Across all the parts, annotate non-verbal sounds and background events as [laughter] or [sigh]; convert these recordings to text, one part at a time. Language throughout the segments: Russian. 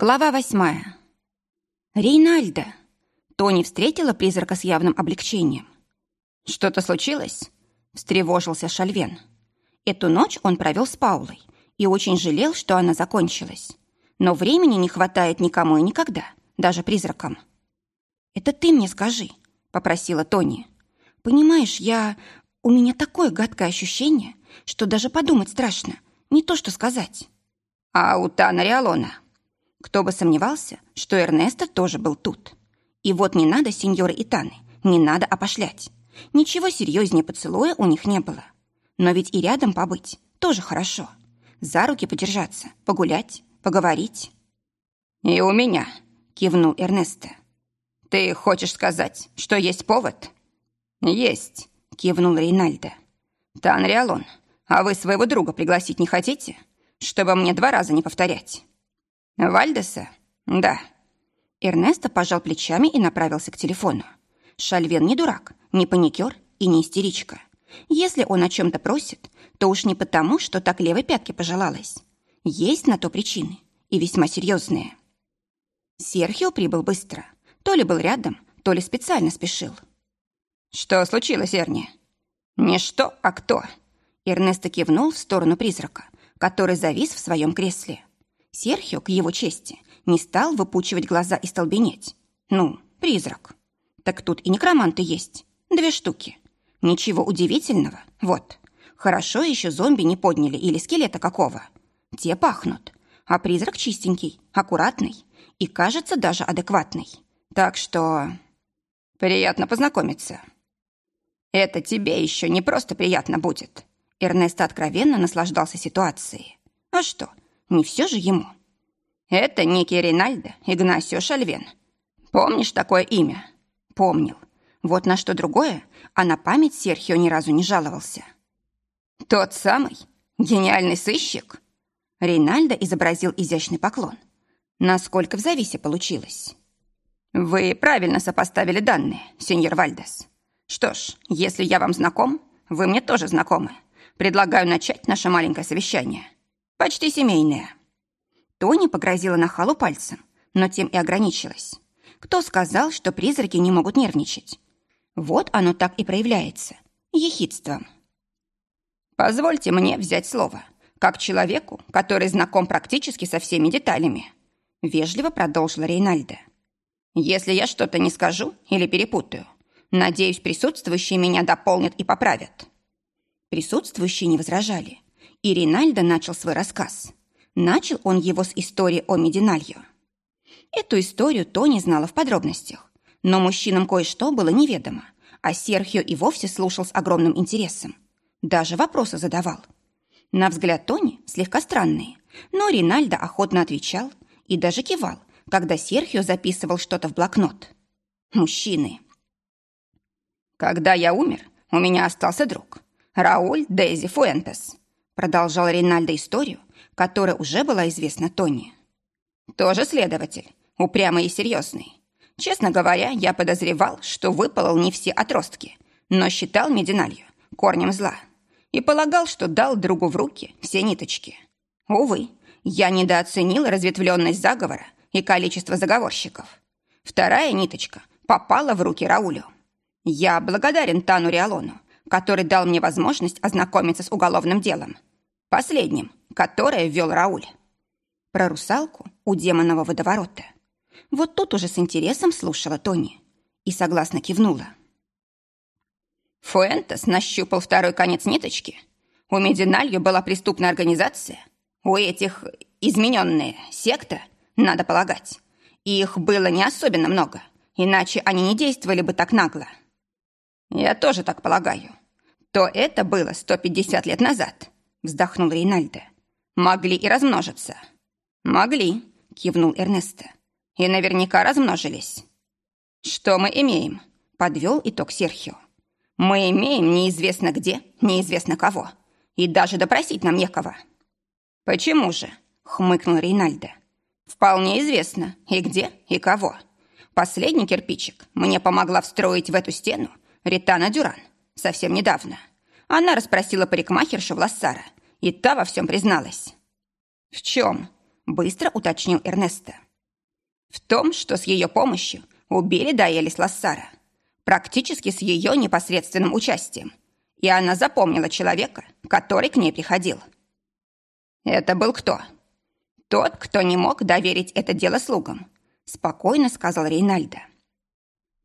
Глава восьмая. «Рейнальдо!» Тони встретила призрака с явным облегчением. «Что-то случилось?» – встревожился Шальвен. Эту ночь он провел с Паулой и очень жалел, что она закончилась. Но времени не хватает никому и никогда, даже призракам. «Это ты мне скажи», – попросила Тони. «Понимаешь, я... У меня такое гадкое ощущение, что даже подумать страшно, не то что сказать». «А у Тана Риалона?» Кто бы сомневался, что Эрнесто тоже был тут. И вот не надо сеньоры Итаны, не надо опошлять. Ничего серьезнее поцелуя у них не было. Но ведь и рядом побыть тоже хорошо. За руки подержаться, погулять, поговорить. «И у меня», — кивнул Эрнесто. «Ты хочешь сказать, что есть повод?» «Есть», — кивнул Рейнальдо. «Танриалон, а вы своего друга пригласить не хотите? Чтобы мне два раза не повторять?» «Вальдеса?» «Да». Эрнесто пожал плечами и направился к телефону. Шальвен не дурак, не паникер и не истеричка. Если он о чем-то просит, то уж не потому, что так левой пятке пожелалось. Есть на то причины, и весьма серьезные. Серхио прибыл быстро. То ли был рядом, то ли специально спешил. «Что случилось, Эрни?» «Не что, а кто?» Эрнесто кивнул в сторону призрака, который завис в своем кресле. Серхио, к его чести, не стал выпучивать глаза и столбенеть. Ну, призрак. Так тут и некроманты есть. Две штуки. Ничего удивительного. Вот. Хорошо еще зомби не подняли или скелета какого. Те пахнут. А призрак чистенький, аккуратный и, кажется, даже адекватный. Так что... Приятно познакомиться. Это тебе еще не просто приятно будет. Эрнест откровенно наслаждался ситуацией. А что, не все же ему. Это некий Ринальдо Игнасио Шальвен. Помнишь такое имя? Помнил. Вот на что другое, а на память Серхио ни разу не жаловался. Тот самый? Гениальный сыщик? Рейнальдо изобразил изящный поклон. Насколько в зависе получилось. Вы правильно сопоставили данные, сеньор Вальдес. Что ж, если я вам знаком, вы мне тоже знакомы. Предлагаю начать наше маленькое совещание. Почти семейная». Тони погрозила нахалу пальцем, но тем и ограничилась. Кто сказал, что призраки не могут нервничать? Вот оно так и проявляется. Ехидством. «Позвольте мне взять слово, как человеку, который знаком практически со всеми деталями», вежливо продолжила Рейнальда. «Если я что-то не скажу или перепутаю, надеюсь, присутствующие меня дополнят и поправят». Присутствующие не возражали, и Ринальдо начал свой рассказ. Начал он его с истории о Мединальо. Эту историю Тони знала в подробностях, но мужчинам кое-что было неведомо, а Серхио и вовсе слушал с огромным интересом. Даже вопросы задавал. На взгляд Тони слегка странные, но Ринальдо охотно отвечал и даже кивал, когда Серхио записывал что-то в блокнот. Мужчины. «Когда я умер, у меня остался друг. Рауль Дейзи Фуэнтес продолжал Рейнальдо историю, которая уже была известна Тони. Тоже следователь, упрямый и серьезный. Честно говоря, я подозревал, что выпалол не все отростки, но считал мединалью корнем зла и полагал, что дал другу в руки все ниточки. Увы, я недооценил разветвленность заговора и количество заговорщиков. Вторая ниточка попала в руки Раулю. Я благодарен Тану Риалону, который дал мне возможность ознакомиться с уголовным делом – Последним, которое ввел Рауль. Про русалку у демонового водоворота. Вот тут уже с интересом слушала Тони и согласно кивнула. Фуэнтес нащупал второй конец ниточки. У Мединальо была преступная организация. У этих измененные секта, надо полагать. Их было не особенно много, иначе они не действовали бы так нагло. Я тоже так полагаю. То это было 150 лет назад вздохнул Рейнальдо. Могли и размножиться. Могли, кивнул Эрнесто. И наверняка размножились. Что мы имеем? Подвел итог Серхио. Мы имеем неизвестно где, неизвестно кого. И даже допросить нам некого. Почему же? Хмыкнул Рейнальдо. Вполне известно, и где, и кого. Последний кирпичик мне помогла встроить в эту стену Ритана Дюран совсем недавно. Она расспросила парикмахершу в и та во всем призналась. «В чем?» – быстро уточнил Эрнесто. В том, что с ее помощью убили Даэлис Лассара. Практически с ее непосредственным участием. И она запомнила человека, который к ней приходил. Это был кто? Тот, кто не мог доверить это дело слугам, спокойно сказал Рейнальдо.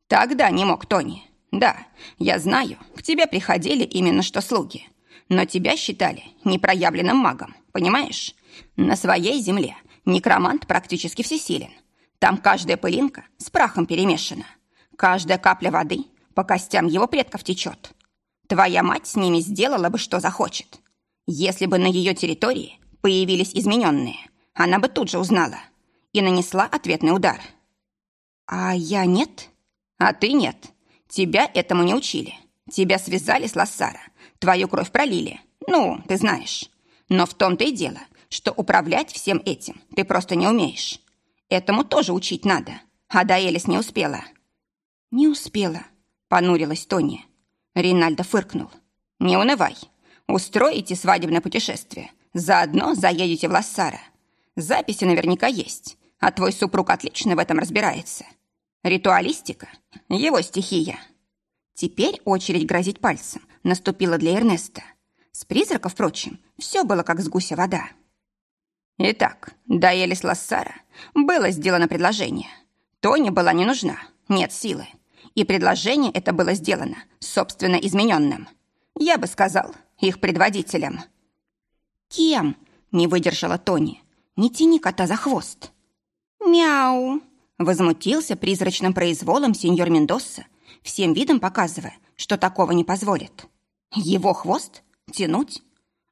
Тогда не мог Тони. Да, я знаю, к тебе приходили именно что слуги. Но тебя считали непроявленным магом, понимаешь? На своей земле некромант практически всесилен. Там каждая пылинка с прахом перемешана. Каждая капля воды по костям его предков течет. Твоя мать с ними сделала бы, что захочет. Если бы на ее территории появились измененные, она бы тут же узнала и нанесла ответный удар. А я нет? А ты нет. Тебя этому не учили. Тебя связали с Лассара, твою кровь пролили. Ну, ты знаешь. Но в том-то и дело, что управлять всем этим ты просто не умеешь. Этому тоже учить надо. А Даэлис не успела. Не успела, понурилась Тони. Ринальдо фыркнул. Не унывай. Устроите свадебное путешествие. Заодно заедете в Лассара. Записи наверняка есть, а твой супруг отлично в этом разбирается. Ритуалистика — его стихия. Теперь очередь грозить пальцем наступила для Эрнеста. С призрака, впрочем, все было как с гуся вода. Итак, до Элис Лассара было сделано предложение. Тони была не нужна, нет силы. И предложение это было сделано, собственно, измененным. Я бы сказал, их предводителем. «Кем?» — не выдержала Тони. «Не тяни кота за хвост». «Мяу!» — возмутился призрачным произволом сеньор Мендоса, всем видом показывая, что такого не позволит. Его хвост? Тянуть?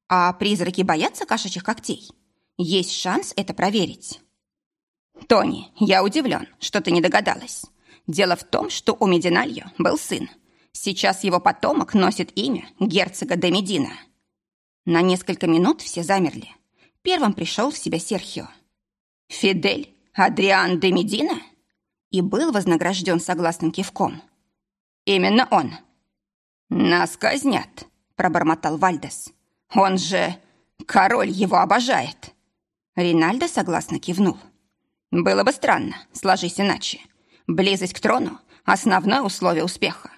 А призраки боятся кошачьих когтей? Есть шанс это проверить. Тони, я удивлен, что ты не догадалась. Дело в том, что у Мединальо был сын. Сейчас его потомок носит имя герцога де Медина. На несколько минут все замерли. Первым пришел в себя Серхио. «Фидель Адриан де Медина?» И был вознагражден согласным кивком. Именно он. Нас казнят, пробормотал Вальдес. Он же... Король его обожает. Ринальдо согласно кивнул. Было бы странно, сложись иначе. Близость к трону – основное условие успеха.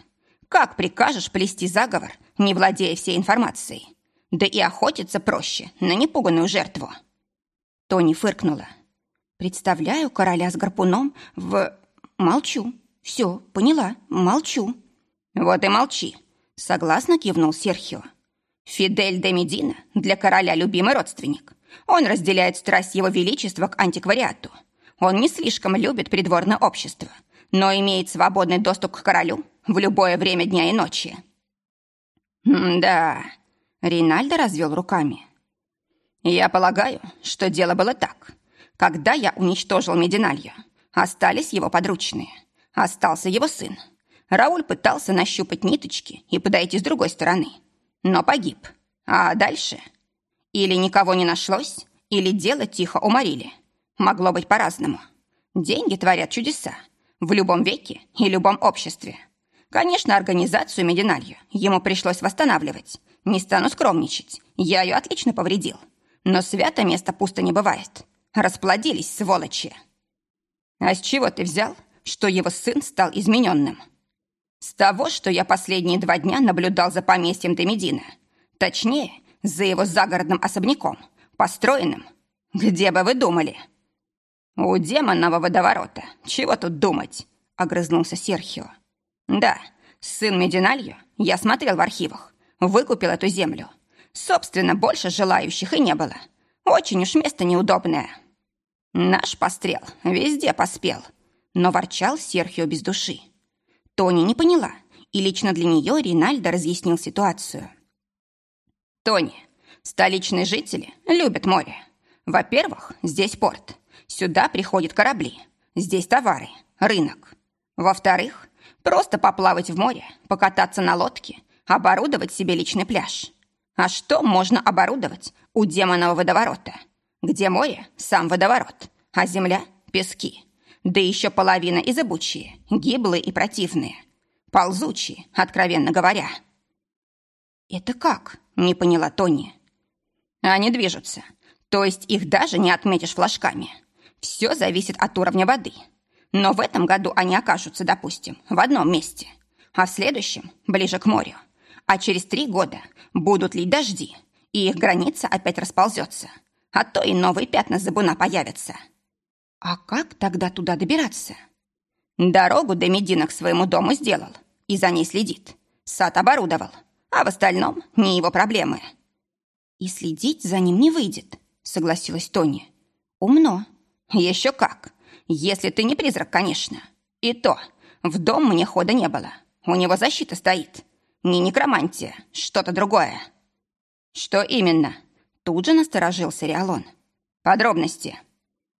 Как прикажешь плести заговор, не владея всей информацией? Да и охотиться проще на непуганную жертву. Тони фыркнула. Представляю короля с гарпуном в... Молчу. Все, поняла, молчу. Вот и молчи, согласно кивнул Серхио. Фидель де Медина для короля любимый родственник. Он разделяет страсть его величества к антиквариату. Он не слишком любит придворное общество, но имеет свободный доступ к королю в любое время дня и ночи. «Да», — Ринальдо развел руками. «Я полагаю, что дело было так. Когда я уничтожил Мединальо, остались его подручные. Остался его сын. Рауль пытался нащупать ниточки и подойти с другой стороны, но погиб. А дальше? Или никого не нашлось, или дело тихо уморили. Могло быть по-разному. Деньги творят чудеса. В любом веке и любом обществе. Конечно, организацию Мединалью ему пришлось восстанавливать. Не стану скромничать. Я ее отлично повредил. Но свято место пусто не бывает. Расплодились, сволочи. А с чего ты взял, что его сын стал измененным. С того, что я последние два дня наблюдал за поместьем Демедина. Точнее, за его загородным особняком, построенным. Где бы вы думали? У демонного водоворота. Чего тут думать? Огрызнулся Серхио. Да, сын Мединальо, я смотрел в архивах, выкупил эту землю. Собственно, больше желающих и не было. Очень уж место неудобное. Наш пострел везде поспел, но ворчал Серхио без души. Тони не поняла, и лично для нее Ринальдо разъяснил ситуацию. «Тони, столичные жители любят море. Во-первых, здесь порт. Сюда приходят корабли. Здесь товары, рынок. Во-вторых, просто поплавать в море, покататься на лодке, оборудовать себе личный пляж. А что можно оборудовать у демонового водоворота? Где море – сам водоворот, а земля – пески. Да еще половина и зыбучие, гиблые и противные. Ползучие, откровенно говоря. «Это как?» – не поняла Тони. «Они движутся. То есть их даже не отметишь флажками. Все зависит от уровня воды, Но в этом году они окажутся, допустим, в одном месте, а в следующем – ближе к морю. А через три года будут лить дожди, и их граница опять расползется, а то и новые пятна забуна появятся. А как тогда туда добираться? Дорогу до Медина к своему дому сделал и за ней следит. Сад оборудовал, а в остальном не его проблемы. И следить за ним не выйдет, согласилась Тони. Умно. Еще как. Если ты не призрак, конечно. И то, в дом мне хода не было. У него защита стоит. Не некромантия, что-то другое. Что именно? Тут же насторожился Риалон. Подробности.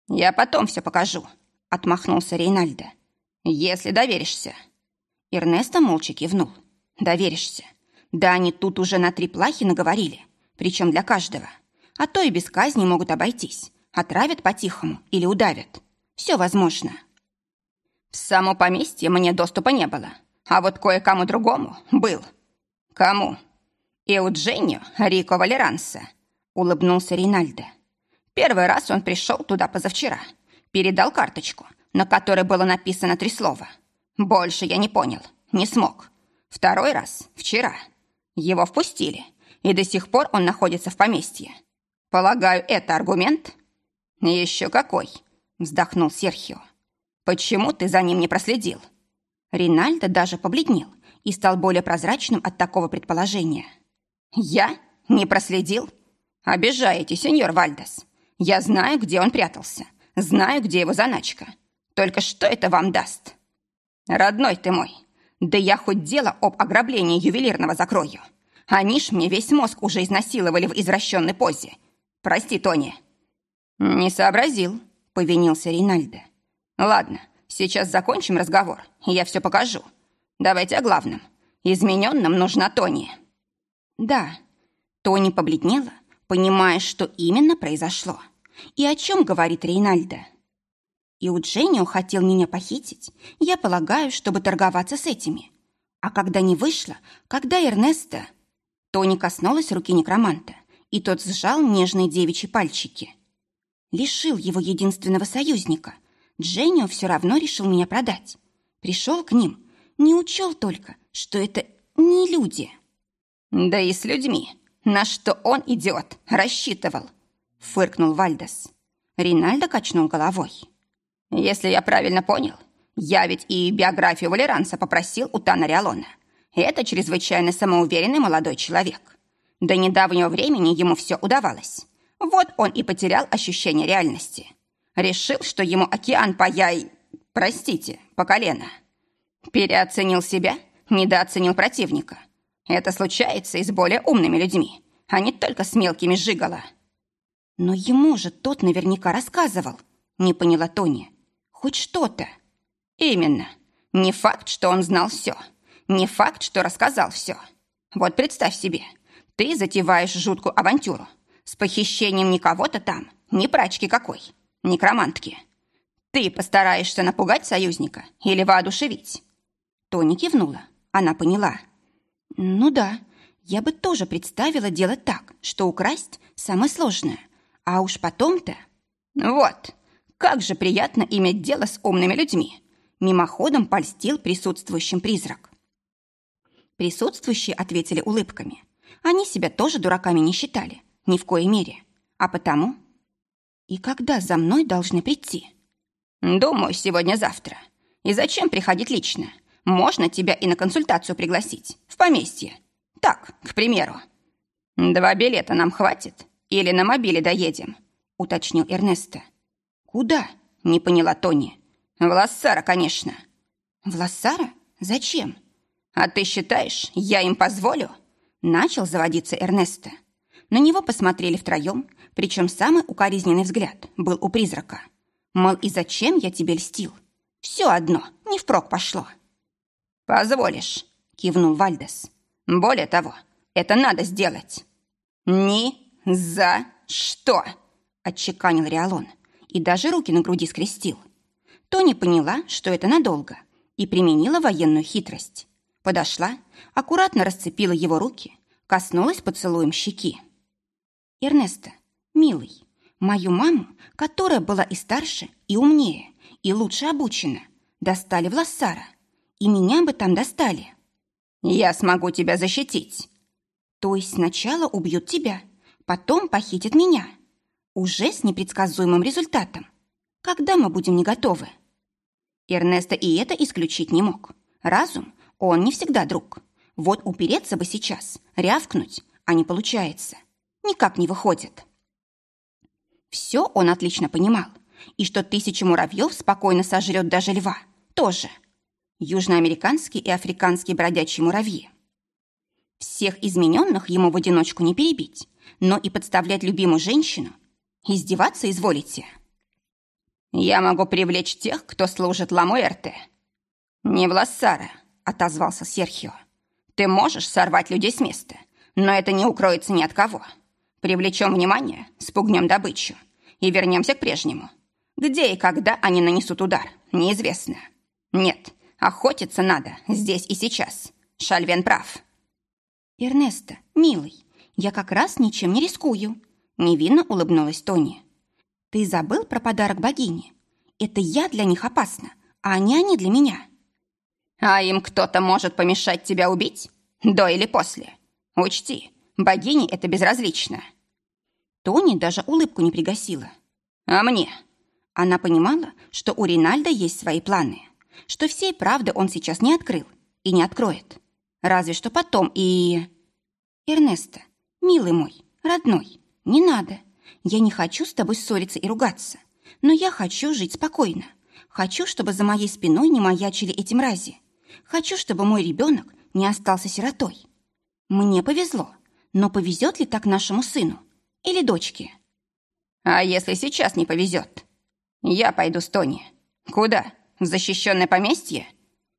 Я потом все покажу, отмахнулся Рейнальдо. Если доверишься. Эрнесто молча кивнул. Доверишься. Да они тут уже на три плахи наговорили, причем для каждого. А то и без казни могут обойтись. Отравят по-тихому или удавят. Все возможно. В само поместье мне доступа не было, а вот кое-кому другому был. Кому? Эудженио Рико Валеранса, улыбнулся Ринальдо. Первый раз он пришел туда позавчера. Передал карточку, на которой было написано три слова. Больше я не понял, не смог. Второй раз вчера. Его впустили, и до сих пор он находится в поместье. Полагаю, это аргумент? Еще какой, вздохнул Серхио. Почему ты за ним не проследил? Ринальдо даже побледнел и стал более прозрачным от такого предположения. Я не проследил? Обижаете, сеньор Вальдес. Я знаю, где он прятался. Знаю, где его заначка. Только что это вам даст? Родной ты мой, да я хоть дело об ограблении ювелирного закрою. Они ж мне весь мозг уже изнасиловали в извращенной позе. Прости, Тони». «Не сообразил», — повинился Ринальдо. «Ладно, сейчас закончим разговор, я все покажу. Давайте о главном. Измененным нужна Тони». «Да». Тони побледнела, понимая, что именно произошло. И о чем говорит Рейнальдо. И у Дженнио хотел меня похитить, я полагаю, чтобы торговаться с этими. А когда не вышло, когда Эрнеста... Тони коснулась руки некроманта, и тот сжал нежные девичьи пальчики. Лишил его единственного союзника. Дженнио все равно решил меня продать. Пришел к ним, не учел только, что это не люди. Да и с людьми. На что он, идиот, рассчитывал? Фыркнул Вальдес. Ринальдо качнул головой. Если я правильно понял, я ведь и биографию Валеранса попросил у Тана Риалона. Это чрезвычайно самоуверенный молодой человек. До недавнего времени ему все удавалось. Вот он и потерял ощущение реальности. Решил, что ему океан по яй... Простите, по колено. Переоценил себя, недооценил противника. Это случается и с более умными людьми, а не только с мелкими жигало. Но ему же тот наверняка рассказывал, не поняла Тоня. Хоть что-то. Именно. Не факт, что он знал все. Не факт, что рассказал все. Вот представь себе, ты затеваешь жуткую авантюру с похищением не кого-то там, не прачки какой, некромантки. Ты постараешься напугать союзника или воодушевить? Тони кивнула. Она поняла. Ну да, я бы тоже представила делать так, что украсть самое сложное. А уж потом-то... Вот, как же приятно иметь дело с умными людьми. Мимоходом польстил присутствующим призрак. Присутствующие ответили улыбками. Они себя тоже дураками не считали, ни в коей мере. А потому... И когда за мной должны прийти? Думаю, сегодня-завтра. И зачем приходить лично? Можно тебя и на консультацию пригласить. В поместье. Так, к примеру. Два билета нам хватит? Или на мобиле доедем? Уточнил Эрнесто. «Куда?» — не поняла Тони. «В Лассара, конечно». «В Лассара? Зачем?» «А ты считаешь, я им позволю?» Начал заводиться Эрнесто. На него посмотрели втроем, причем самый укоризненный взгляд был у призрака. Мол, и зачем я тебе льстил? Все одно, не впрок пошло. «Позволишь», — кивнул Вальдес. «Более того, это надо сделать». «Ни за что», — отчеканил Риалон и даже руки на груди скрестил. Тони поняла, что это надолго, и применила военную хитрость. Подошла, аккуратно расцепила его руки, коснулась поцелуем щеки. «Эрнесто, милый, мою маму, которая была и старше, и умнее, и лучше обучена, достали в Лассара, и меня бы там достали. Я смогу тебя защитить. То есть сначала убьют тебя, потом похитят меня. Уже с непредсказуемым результатом. Когда мы будем не готовы? Эрнеста и это исключить не мог. Разум, он не всегда друг. Вот упереться бы сейчас, рявкнуть, а не получается. Никак не выходит. Все он отлично понимал. И что тысяча муравьев спокойно сожрет даже льва. Тоже. Южноамериканские и африканские бродячие муравьи. Всех измененных ему в одиночку не перебить, но и подставлять любимую женщину. Издеваться изволите. Я могу привлечь тех, кто служит Ламуэрте. Не в Лассара, отозвался Серхио. Ты можешь сорвать людей с места, но это не укроется ни от кого. Привлечем внимание, спугнем добычу и вернемся к прежнему. Где и когда они нанесут удар, неизвестно. Нет, охотиться надо здесь и сейчас. Шальвен прав. Эрнесто, милый, я как раз ничем не рискую. Невинно улыбнулась Тони. Ты забыл про подарок богине? Это я для них опасна, а не они для меня. А им кто-то может помешать тебя убить? До или после? Учти, богине это безразлично. Тони даже улыбку не пригасила. А мне? Она понимала, что у Ринальда есть свои планы, что всей правды он сейчас не открыл и не откроет. Разве что потом и... Эрнесто, милый мой, родной, не надо. Я не хочу с тобой ссориться и ругаться, но я хочу жить спокойно. Хочу, чтобы за моей спиной не маячили эти мрази. Хочу, чтобы мой ребенок не остался сиротой. Мне повезло, но повезет ли так нашему сыну или дочке? А если сейчас не повезет? Я пойду с Тони. Куда? Защищенное поместье?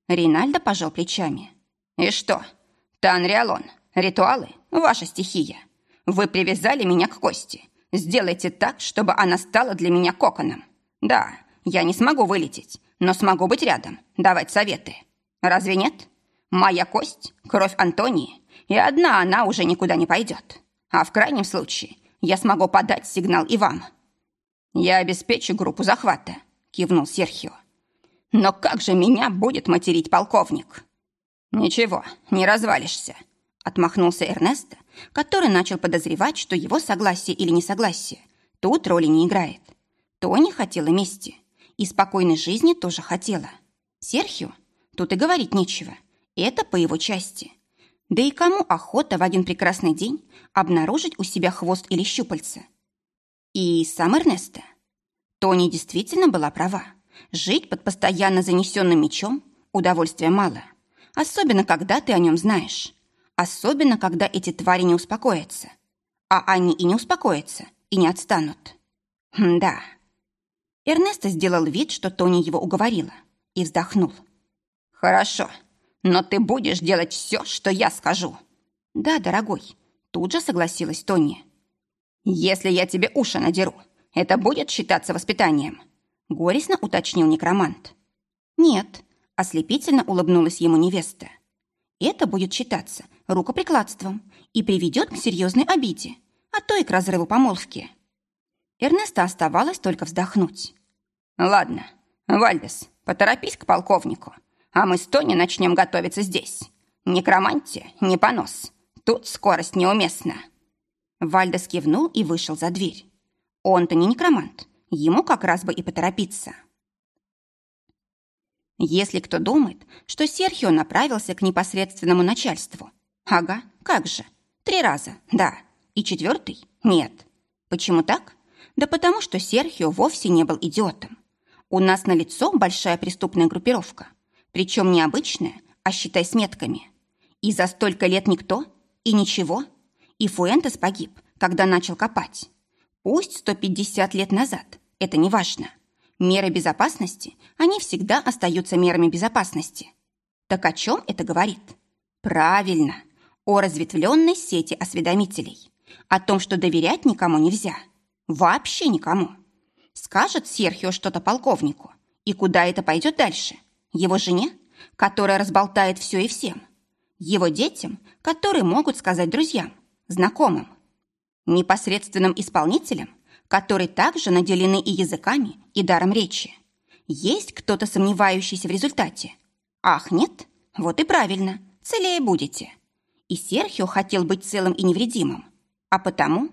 Ринальдо пожал плечами. И что? Танриалон, ритуалы – ваша стихия. Вы привязали меня к кости, Сделайте так, чтобы она стала для меня коконом. Да, я не смогу вылететь, но смогу быть рядом, давать советы. Разве нет? Моя кость, кровь Антонии, и одна она уже никуда не пойдет. А в крайнем случае я смогу подать сигнал и вам. Я обеспечу группу захвата, кивнул Серхио. Но как же меня будет материть полковник? Ничего, не развалишься, отмахнулся Эрнесто который начал подозревать, что его согласие или несогласие тут роли не играет. Тони хотела мести. И спокойной жизни тоже хотела. Серхио? Тут и говорить нечего. Это по его части. Да и кому охота в один прекрасный день обнаружить у себя хвост или щупальца? И сам Эрнесто. Тони действительно была права. Жить под постоянно занесенным мечом удовольствия мало. Особенно, когда ты о нем знаешь. Особенно, когда эти твари не успокоятся. А они и не успокоятся, и не отстанут. Хм, да. Эрнесто сделал вид, что Тони его уговорила, и вздохнул. «Хорошо, но ты будешь делать все, что я скажу». «Да, дорогой», — тут же согласилась Тони. «Если я тебе уши надеру, это будет считаться воспитанием?» Горестно уточнил некромант. «Нет», — ослепительно улыбнулась ему невеста. «Это будет считаться рукоприкладством и приведет к серьезной обиде, а то и к разрыву помолвки. Эрнеста оставалось только вздохнуть. «Ладно, Вальдес, поторопись к полковнику, а мы с Тони начнем готовиться здесь. Некромантия, не понос. Тут скорость неуместна». Вальдес кивнул и вышел за дверь. Он-то не некромант, ему как раз бы и поторопиться. Если кто думает, что Серхио направился к непосредственному начальству, Ага, как же. Три раза, да. И четвертый – нет. Почему так? Да потому что Серхио вовсе не был идиотом. У нас на лицо большая преступная группировка. Причем не обычная, а считай с метками. И за столько лет никто, и ничего. И Фуэнтес погиб, когда начал копать. Пусть 150 лет назад, это не важно. Меры безопасности, они всегда остаются мерами безопасности. Так о чем это говорит? Правильно, о разветвленной сети осведомителей, о том, что доверять никому нельзя. Вообще никому. Скажет Серхио что-то полковнику, и куда это пойдет дальше? Его жене, которая разболтает все и всем? Его детям, которые могут сказать друзьям, знакомым? Непосредственным исполнителям, которые также наделены и языками, и даром речи? Есть кто-то сомневающийся в результате? Ах, нет? Вот и правильно, целее будете. И Серхио хотел быть целым и невредимым. А потому...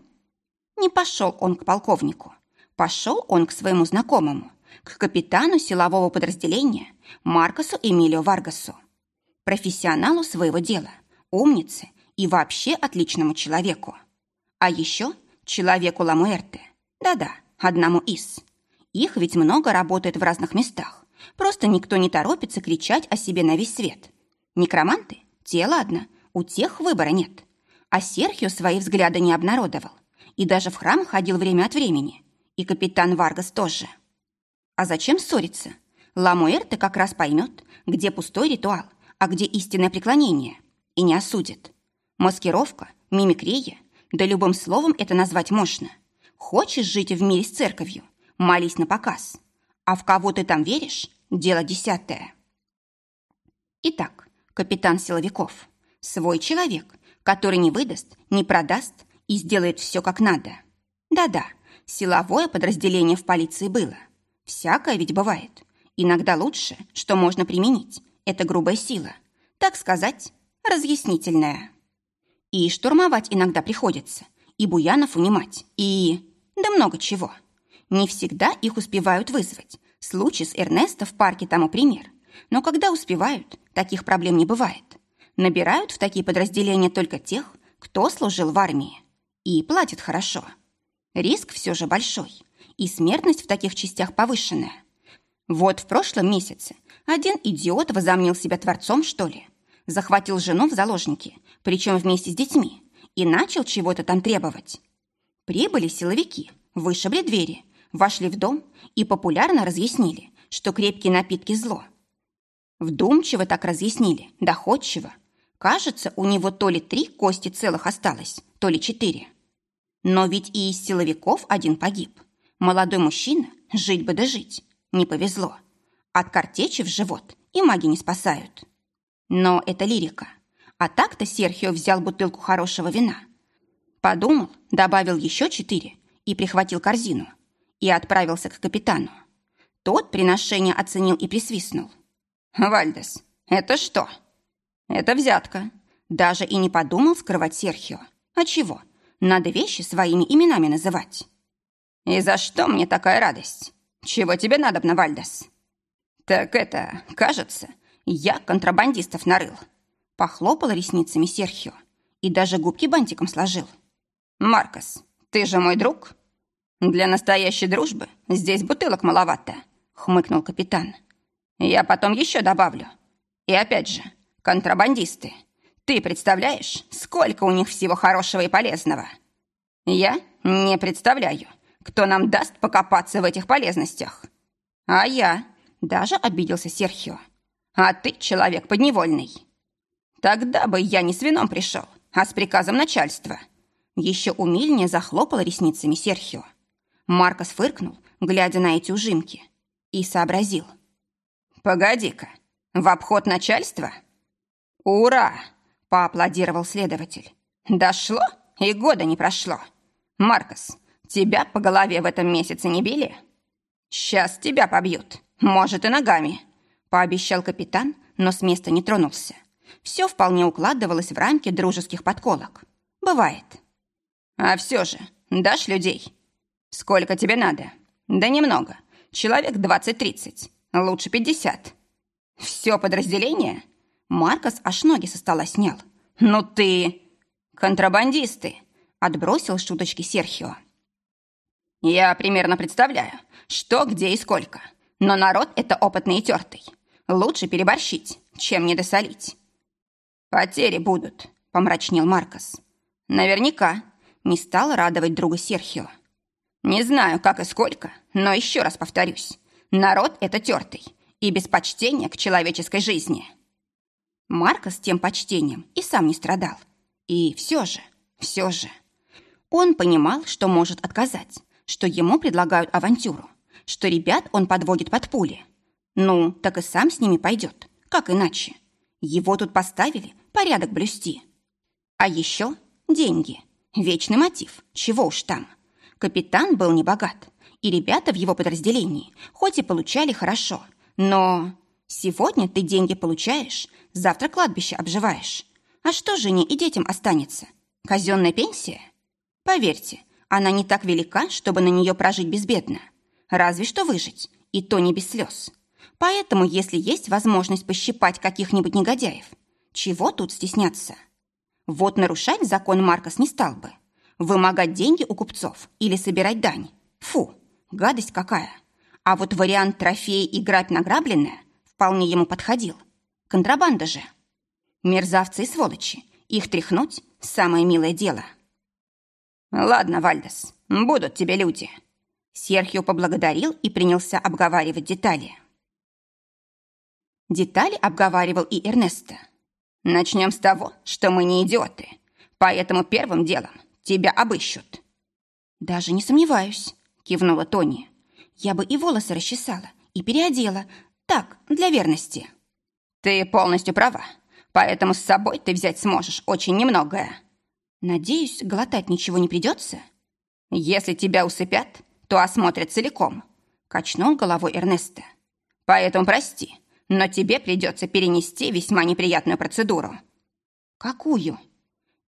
Не пошел он к полковнику. Пошел он к своему знакомому, к капитану силового подразделения Маркосу Эмилио Варгасу. Профессионалу своего дела, умнице и вообще отличному человеку. А еще человеку Ламуэрте. Да-да, одному из. Их ведь много работает в разных местах. Просто никто не торопится кричать о себе на весь свет. Некроманты? Те, ладно, у тех выбора нет. А Серхио свои взгляды не обнародовал. И даже в храм ходил время от времени. И капитан Варгас тоже. А зачем ссориться? Ламуэрте как раз поймет, где пустой ритуал, а где истинное преклонение. И не осудит. Маскировка, мимикрия, да любым словом это назвать можно. Хочешь жить в мире с церковью? Молись на показ. А в кого ты там веришь? Дело десятое. Итак, капитан силовиков. Свой человек, который не выдаст, не продаст и сделает все как надо. Да-да, силовое подразделение в полиции было. Всякое ведь бывает. Иногда лучше, что можно применить. Это грубая сила. Так сказать, разъяснительная. И штурмовать иногда приходится, и Буянов унимать, и... да много чего. Не всегда их успевают вызвать. Случай с Эрнесто в парке тому пример. Но когда успевают, таких проблем не бывает. Набирают в такие подразделения только тех, кто служил в армии. И платят хорошо. Риск все же большой. И смертность в таких частях повышенная. Вот в прошлом месяце один идиот возомнил себя творцом, что ли. Захватил жену в заложники причем вместе с детьми, и начал чего-то там требовать. Прибыли силовики, вышибли двери, вошли в дом и популярно разъяснили, что крепкие напитки – зло. Вдумчиво так разъяснили, доходчиво. Кажется, у него то ли три кости целых осталось, то ли четыре. Но ведь и из силовиков один погиб. Молодой мужчина, жить бы да жить. Не повезло. От картечи в живот и маги не спасают. Но это лирика. А так-то Серхио взял бутылку хорошего вина. Подумал, добавил еще четыре и прихватил корзину. И отправился к капитану. Тот приношение оценил и присвистнул. «Вальдес, это что?» «Это взятка». Даже и не подумал скрывать Серхио. А чего? Надо вещи своими именами называть. «И за что мне такая радость? Чего тебе надобно, Вальдес?» «Так это, кажется, я контрабандистов нарыл. Похлопал ресницами Серхио и даже губки бантиком сложил. «Маркос, ты же мой друг?» «Для настоящей дружбы здесь бутылок маловато», — хмыкнул капитан. «Я потом еще добавлю. И опять же, контрабандисты. Ты представляешь, сколько у них всего хорошего и полезного?» «Я не представляю, кто нам даст покопаться в этих полезностях». «А я?» — даже обиделся Серхио. «А ты человек подневольный». Тогда бы я не с вином пришел, а с приказом начальства. Еще умильнее захлопал ресницами Серхио. Маркос фыркнул, глядя на эти ужимки, и сообразил. «Погоди-ка, в обход начальства?» «Ура!» – поаплодировал следователь. «Дошло, и года не прошло. Маркос, тебя по голове в этом месяце не били?» «Сейчас тебя побьют, может, и ногами», – пообещал капитан, но с места не тронулся. Все вполне укладывалось в рамки дружеских подколок. Бывает. А все же, дашь людей? Сколько тебе надо? Да немного. Человек 20-30. Лучше 50. Все подразделение? Маркос аж ноги со стола снял. Ну ты... Контрабандисты. Отбросил шуточки Серхио. Я примерно представляю, что, где и сколько. Но народ это опытный и тертый. Лучше переборщить, чем недосолить. «Потери будут», — помрачнел Маркос. «Наверняка», — не стал радовать друга Серхио. «Не знаю, как и сколько, но еще раз повторюсь. Народ — это тертый и без почтения к человеческой жизни». Маркос тем почтением и сам не страдал. И все же, все же. Он понимал, что может отказать, что ему предлагают авантюру, что ребят он подводит под пули. Ну, так и сам с ними пойдет. Как иначе? Его тут поставили порядок блюсти. А еще деньги. Вечный мотив. Чего уж там. Капитан был не богат И ребята в его подразделении хоть и получали хорошо, но... Сегодня ты деньги получаешь, завтра кладбище обживаешь. А что жене и детям останется? Казенная пенсия? Поверьте, она не так велика, чтобы на нее прожить безбедно. Разве что выжить, и то не без слез. Поэтому, если есть возможность пощипать каких-нибудь негодяев, чего тут стесняться? Вот нарушать закон Маркос не стал бы. Вымогать деньги у купцов или собирать дань. Фу, гадость какая. А вот вариант трофеи и грабь награбленное вполне ему подходил. Контрабанда же. Мерзавцы и сволочи. Их тряхнуть – самое милое дело. Ладно, Вальдес, будут тебе люди. Серхио поблагодарил и принялся обговаривать детали. Детали обговаривал и Эрнесто. Начнем с того, что мы не идиоты. Поэтому первым делом тебя обыщут. Даже не сомневаюсь, кивнула Тони. Я бы и волосы расчесала, и переодела. Так, для верности. Ты полностью права поэтому с собой ты взять сможешь очень немногое. Надеюсь, глотать ничего не придется? Если тебя усыпят, то осмотрят целиком, качнул головой Эрнеста. Поэтому прости, но тебе придется перенести весьма неприятную процедуру. Какую?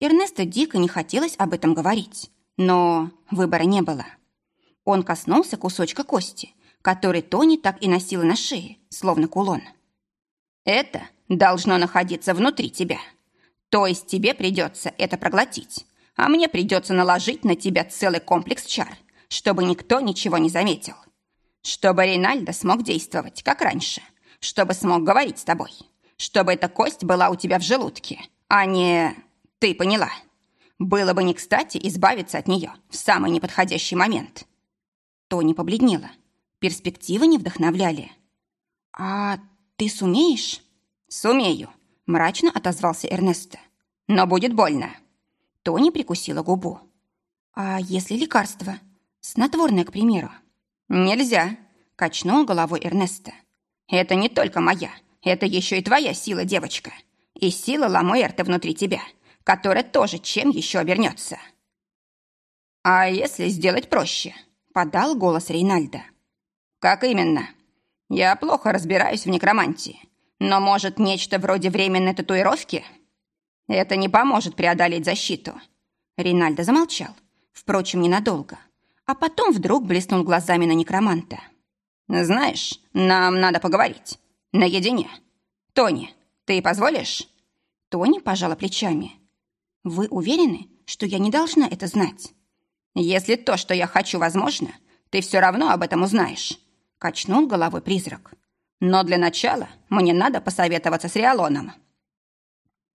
Эрнеста дико не хотелось об этом говорить, но выбора не было. Он коснулся кусочка кости, который Тони так и носила на шее, словно кулон. Это должно находиться внутри тебя. То есть тебе придется это проглотить, а мне придется наложить на тебя целый комплекс чар, чтобы никто ничего не заметил. Чтобы Рейнальдо смог действовать, как раньше, чтобы смог говорить с тобой, чтобы эта кость была у тебя в желудке, а не... Ты поняла. Было бы не кстати избавиться от нее в самый неподходящий момент. Тони побледнела. Перспективы не вдохновляли. «А ты сумеешь?» «Сумею», — мрачно отозвался Эрнесто. «Но будет больно». Тони прикусила губу. «А если лекарство? Снотворное, к примеру?» «Нельзя», — качнул головой Эрнесто. «Это не только моя, это еще и твоя сила, девочка. И сила Ламуэрта внутри тебя, которая тоже чем еще обернется». «А если сделать проще?» — подал голос Рейнальда. «Как именно?» «Я плохо разбираюсь в некромантии, но, может, нечто вроде временной татуировки? Это не поможет преодолеть защиту. Ринальдо замолчал, впрочем, ненадолго, а потом вдруг блеснул глазами на некроманта. «Знаешь, нам надо поговорить. Наедине. Тони, ты позволишь?» Тони пожала плечами. «Вы уверены, что я не должна это знать?» «Если то, что я хочу, возможно, ты все равно об этом узнаешь», — качнул головой призрак. Но для начала мне надо посоветоваться с Риалоном.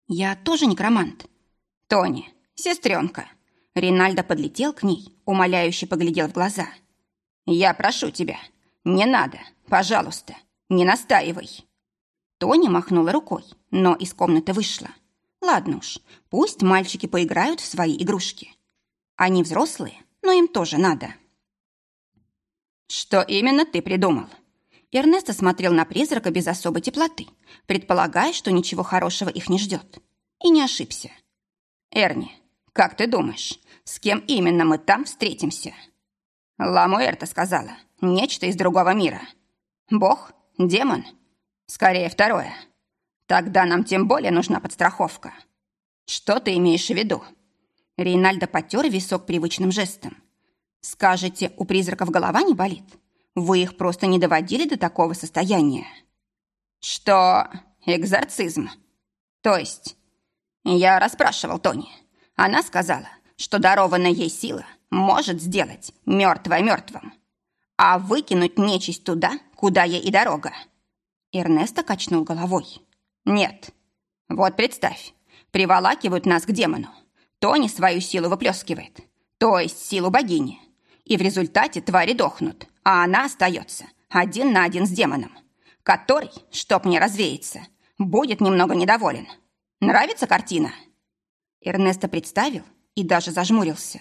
Я тоже некромант. Тони, сестренка. Ринальдо подлетел к ней, умоляюще поглядел в глаза. Я прошу тебя, не надо, пожалуйста, не настаивай. Тони махнула рукой, но из комнаты вышла. Ладно уж, пусть мальчики поиграют в свои игрушки. Они взрослые, но им тоже надо. Что именно ты придумал? Эрнесто смотрел на призрака без особой теплоты, предполагая, что ничего хорошего их не ждет. И не ошибся. «Эрни, как ты думаешь, с кем именно мы там встретимся?» Ламуэрта сказала. «Нечто из другого мира. Бог? Демон? Скорее второе. Тогда нам тем более нужна подстраховка. Что ты имеешь в виду?» Рейнальдо потер висок привычным жестом. «Скажете, у призраков голова не болит?» Вы их просто не доводили до такого состояния. Что экзорцизм? То есть, я расспрашивал Тони. Она сказала, что дарованная ей сила может сделать мертвое мертвым, а выкинуть нечисть туда, куда ей и дорога. Эрнесто качнул головой. Нет. Вот представь, приволакивают нас к демону. Тони свою силу выплескивает, то есть силу богини. И в результате твари дохнут, а она остается один на один с демоном, который, чтоб не развеяться, будет немного недоволен. Нравится картина?» Эрнесто представил и даже зажмурился.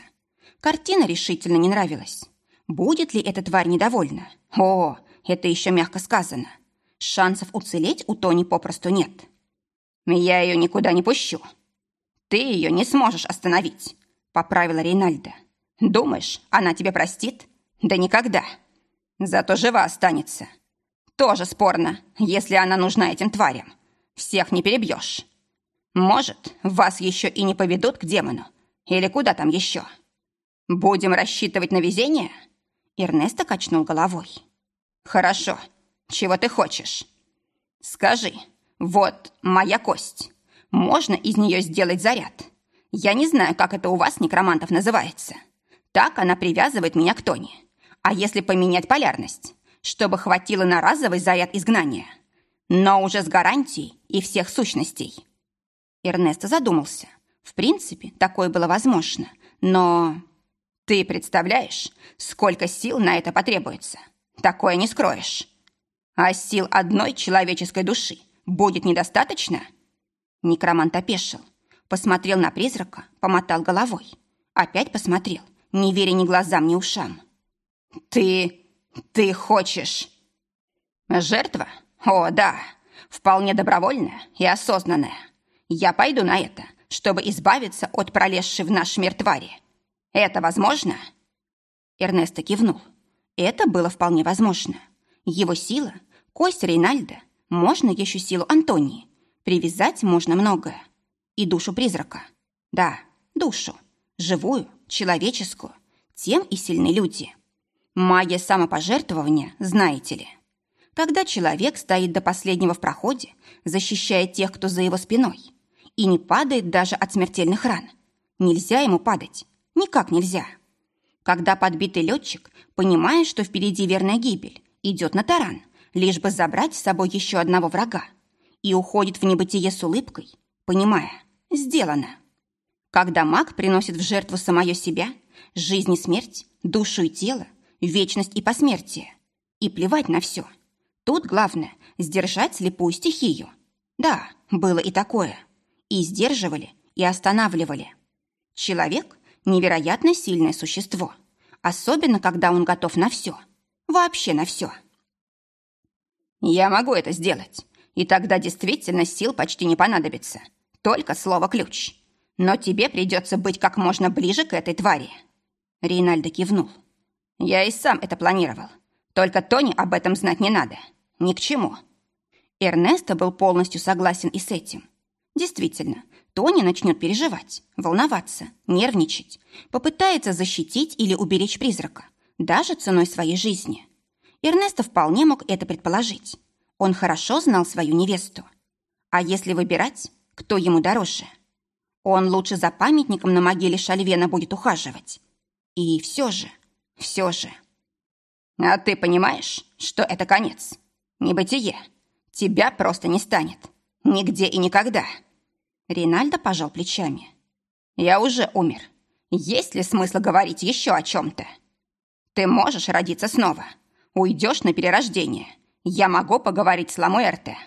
Картина решительно не нравилась. Будет ли эта тварь недовольна? О, это еще мягко сказано. Шансов уцелеть у Тони попросту нет. «Я ее никуда не пущу. Ты ее не сможешь остановить», — поправила Рейнальда. «Думаешь, она тебе простит? Да никогда. Зато жива останется. Тоже спорно, если она нужна этим тварям. Всех не перебьешь. Может, вас еще и не поведут к демону. Или куда там еще? Будем рассчитывать на везение? Эрнесто качнул головой. Хорошо. Чего ты хочешь? Скажи, вот моя кость. Можно из нее сделать заряд. Я не знаю, как это у вас, некромантов, называется. Так она привязывает меня к Тони. А если поменять полярность, чтобы хватило на разовый заряд изгнания, но уже с гарантией и всех сущностей. Эрнесто задумался. В принципе, такое было возможно, но... Ты представляешь, сколько сил на это потребуется? Такое не скроешь. А сил одной человеческой души будет недостаточно? Некромант опешил, посмотрел на призрака, помотал головой. Опять посмотрел, не веря ни глазам, ни ушам. «Ты... ты хочешь...» «Жертва? О, да, вполне добровольная и осознанная. Я пойду на это, чтобы избавиться от пролезшей в наш мир твари. Это возможно?» Эрнесто кивнул. Это было вполне возможно. Его сила, кость Рейнальда, можно еще силу Антонии. Привязать можно многое. И душу призрака. Да, душу. Живую, человеческую. Тем и сильны люди. Магия самопожертвования, знаете ли. Когда человек стоит до последнего в проходе, защищая тех, кто за его спиной, и не падает даже от смертельных ран. Нельзя ему падать. Никак нельзя. Когда подбитый летчик, понимая, что впереди верная гибель, идет на таран, лишь бы забрать с собой еще одного врага, и уходит в небытие с улыбкой, понимая, сделано. Когда маг приносит в жертву самое себя, жизнь и смерть, душу и тело, вечность и посмертие, и плевать на все – Тут главное – сдержать слепую стихию. Да, было и такое. И сдерживали, и останавливали. Человек – невероятно сильное существо. Особенно, когда он готов на все. Вообще на все. Я могу это сделать. И тогда действительно сил почти не понадобится. Только слово «ключ». Но тебе придется быть как можно ближе к этой твари. Рейнальдо кивнул. Я и сам это планировал. Только Тони об этом знать не надо ни к чему. Эрнесто был полностью согласен и с этим. Действительно, Тони начнет переживать, волноваться, нервничать, попытается защитить или уберечь призрака, даже ценой своей жизни. Эрнесто вполне мог это предположить. Он хорошо знал свою невесту. А если выбирать, кто ему дороже? Он лучше за памятником на могиле Шальвена будет ухаживать. И все же, все же... А ты понимаешь, что это конец? Небытие. Тебя просто не станет. Нигде и никогда. Ринальдо пожал плечами. Я уже умер. Есть ли смысл говорить еще о чем-то? Ты можешь родиться снова. Уйдешь на перерождение. Я могу поговорить с Ламуэрте.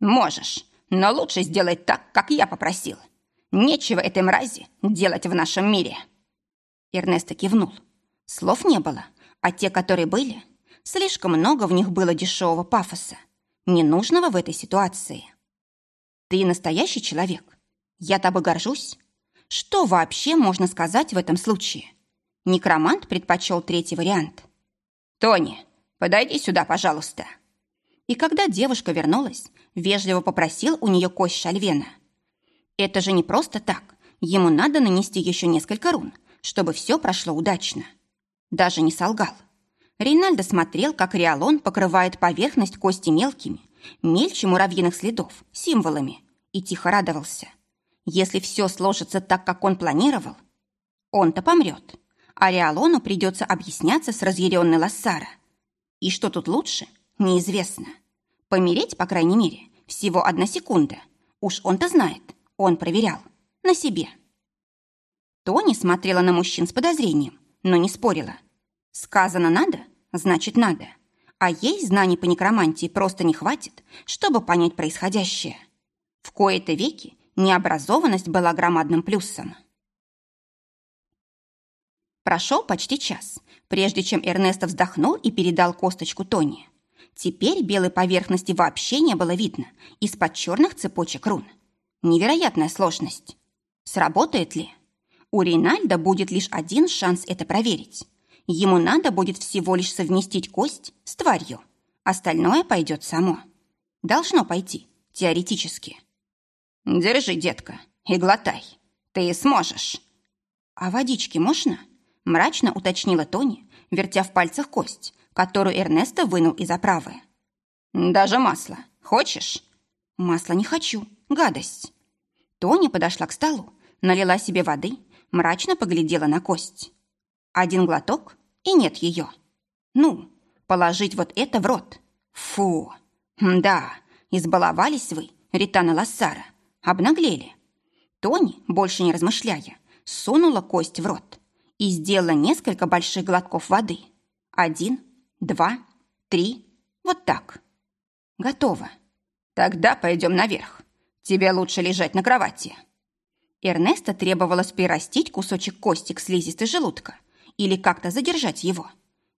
Можешь, но лучше сделать так, как я попросил. Нечего этой мрази делать в нашем мире. Эрнесто кивнул. Слов не было, а те, которые были, Слишком много в них было дешевого пафоса, ненужного в этой ситуации. Ты настоящий человек. Я тобой горжусь. Что вообще можно сказать в этом случае? Некромант предпочел третий вариант. «Тони, подойди сюда, пожалуйста». И когда девушка вернулась, вежливо попросил у нее кость шальвена. Это же не просто так. Ему надо нанести еще несколько рун, чтобы все прошло удачно. Даже не солгал. Рейнальдо смотрел, как Риалон покрывает поверхность кости мелкими, мельче муравьиных следов, символами, и тихо радовался. Если все сложится так, как он планировал, он-то помрет, а Риалону придется объясняться с разъяренной Лассара. И что тут лучше, неизвестно. Помереть, по крайней мере, всего одна секунда. Уж он-то знает, он проверял. На себе. Тони смотрела на мужчин с подозрением, но не спорила. Сказано надо, значит надо. А ей знаний по некромантии просто не хватит, чтобы понять происходящее. В кои-то веки необразованность была громадным плюсом. Прошел почти час, прежде чем Эрнесто вздохнул и передал косточку Тони. Теперь белой поверхности вообще не было видно из-под черных цепочек рун. Невероятная сложность. Сработает ли? У Рейнальда будет лишь один шанс это проверить. Ему надо будет всего лишь совместить кость с тварью. Остальное пойдет само. Должно пойти, теоретически. Держи, детка, и глотай. Ты сможешь. А водички можно? Мрачно уточнила Тони, вертя в пальцах кость, которую Эрнесто вынул из оправы. Даже масло. Хочешь? Масло не хочу. Гадость. Тони подошла к столу, налила себе воды, мрачно поглядела на кость. Один глоток, и нет ее. Ну, положить вот это в рот. Фу. Да, избаловались вы, Ритана Лассара. Обнаглели. Тони, больше не размышляя, сунула кость в рот и сделала несколько больших глотков воды. Один, два, три, вот так. Готово. Тогда пойдем наверх. Тебе лучше лежать на кровати. Эрнеста требовалось прирастить кусочек кости к слизистой желудка или как-то задержать его.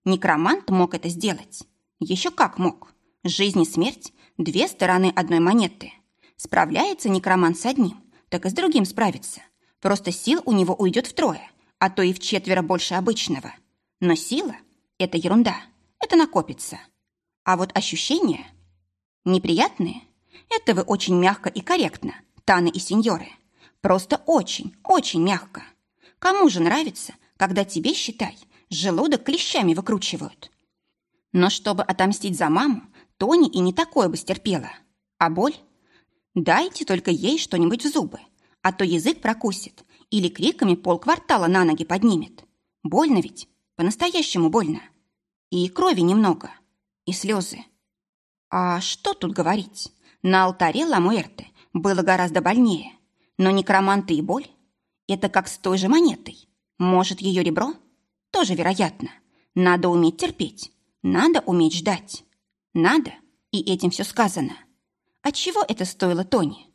Некромант мог это сделать. Еще как мог. Жизнь и смерть – две стороны одной монеты. Справляется некромант с одним, так и с другим справится. Просто сил у него уйдет втрое, а то и в четверо больше обычного. Но сила – это ерунда, это накопится. А вот ощущения неприятные – это вы очень мягко и корректно, Таны и сеньоры. Просто очень, очень мягко. Кому же нравится, когда тебе, считай, желудок клещами выкручивают? Но чтобы отомстить за маму, Тони и не такое бы стерпела. А боль? Дайте только ей что-нибудь в зубы, а то язык прокусит или криками полквартала на ноги поднимет. Больно ведь, по-настоящему больно. И крови немного, и слезы. А что тут говорить? На алтаре Ламуэрте было гораздо больнее. Но некроманты и боль – это как с той же монетой. Может, ее ребро? Тоже вероятно. Надо уметь терпеть. Надо уметь ждать. Надо, и этим все сказано. А чего это стоило Тони?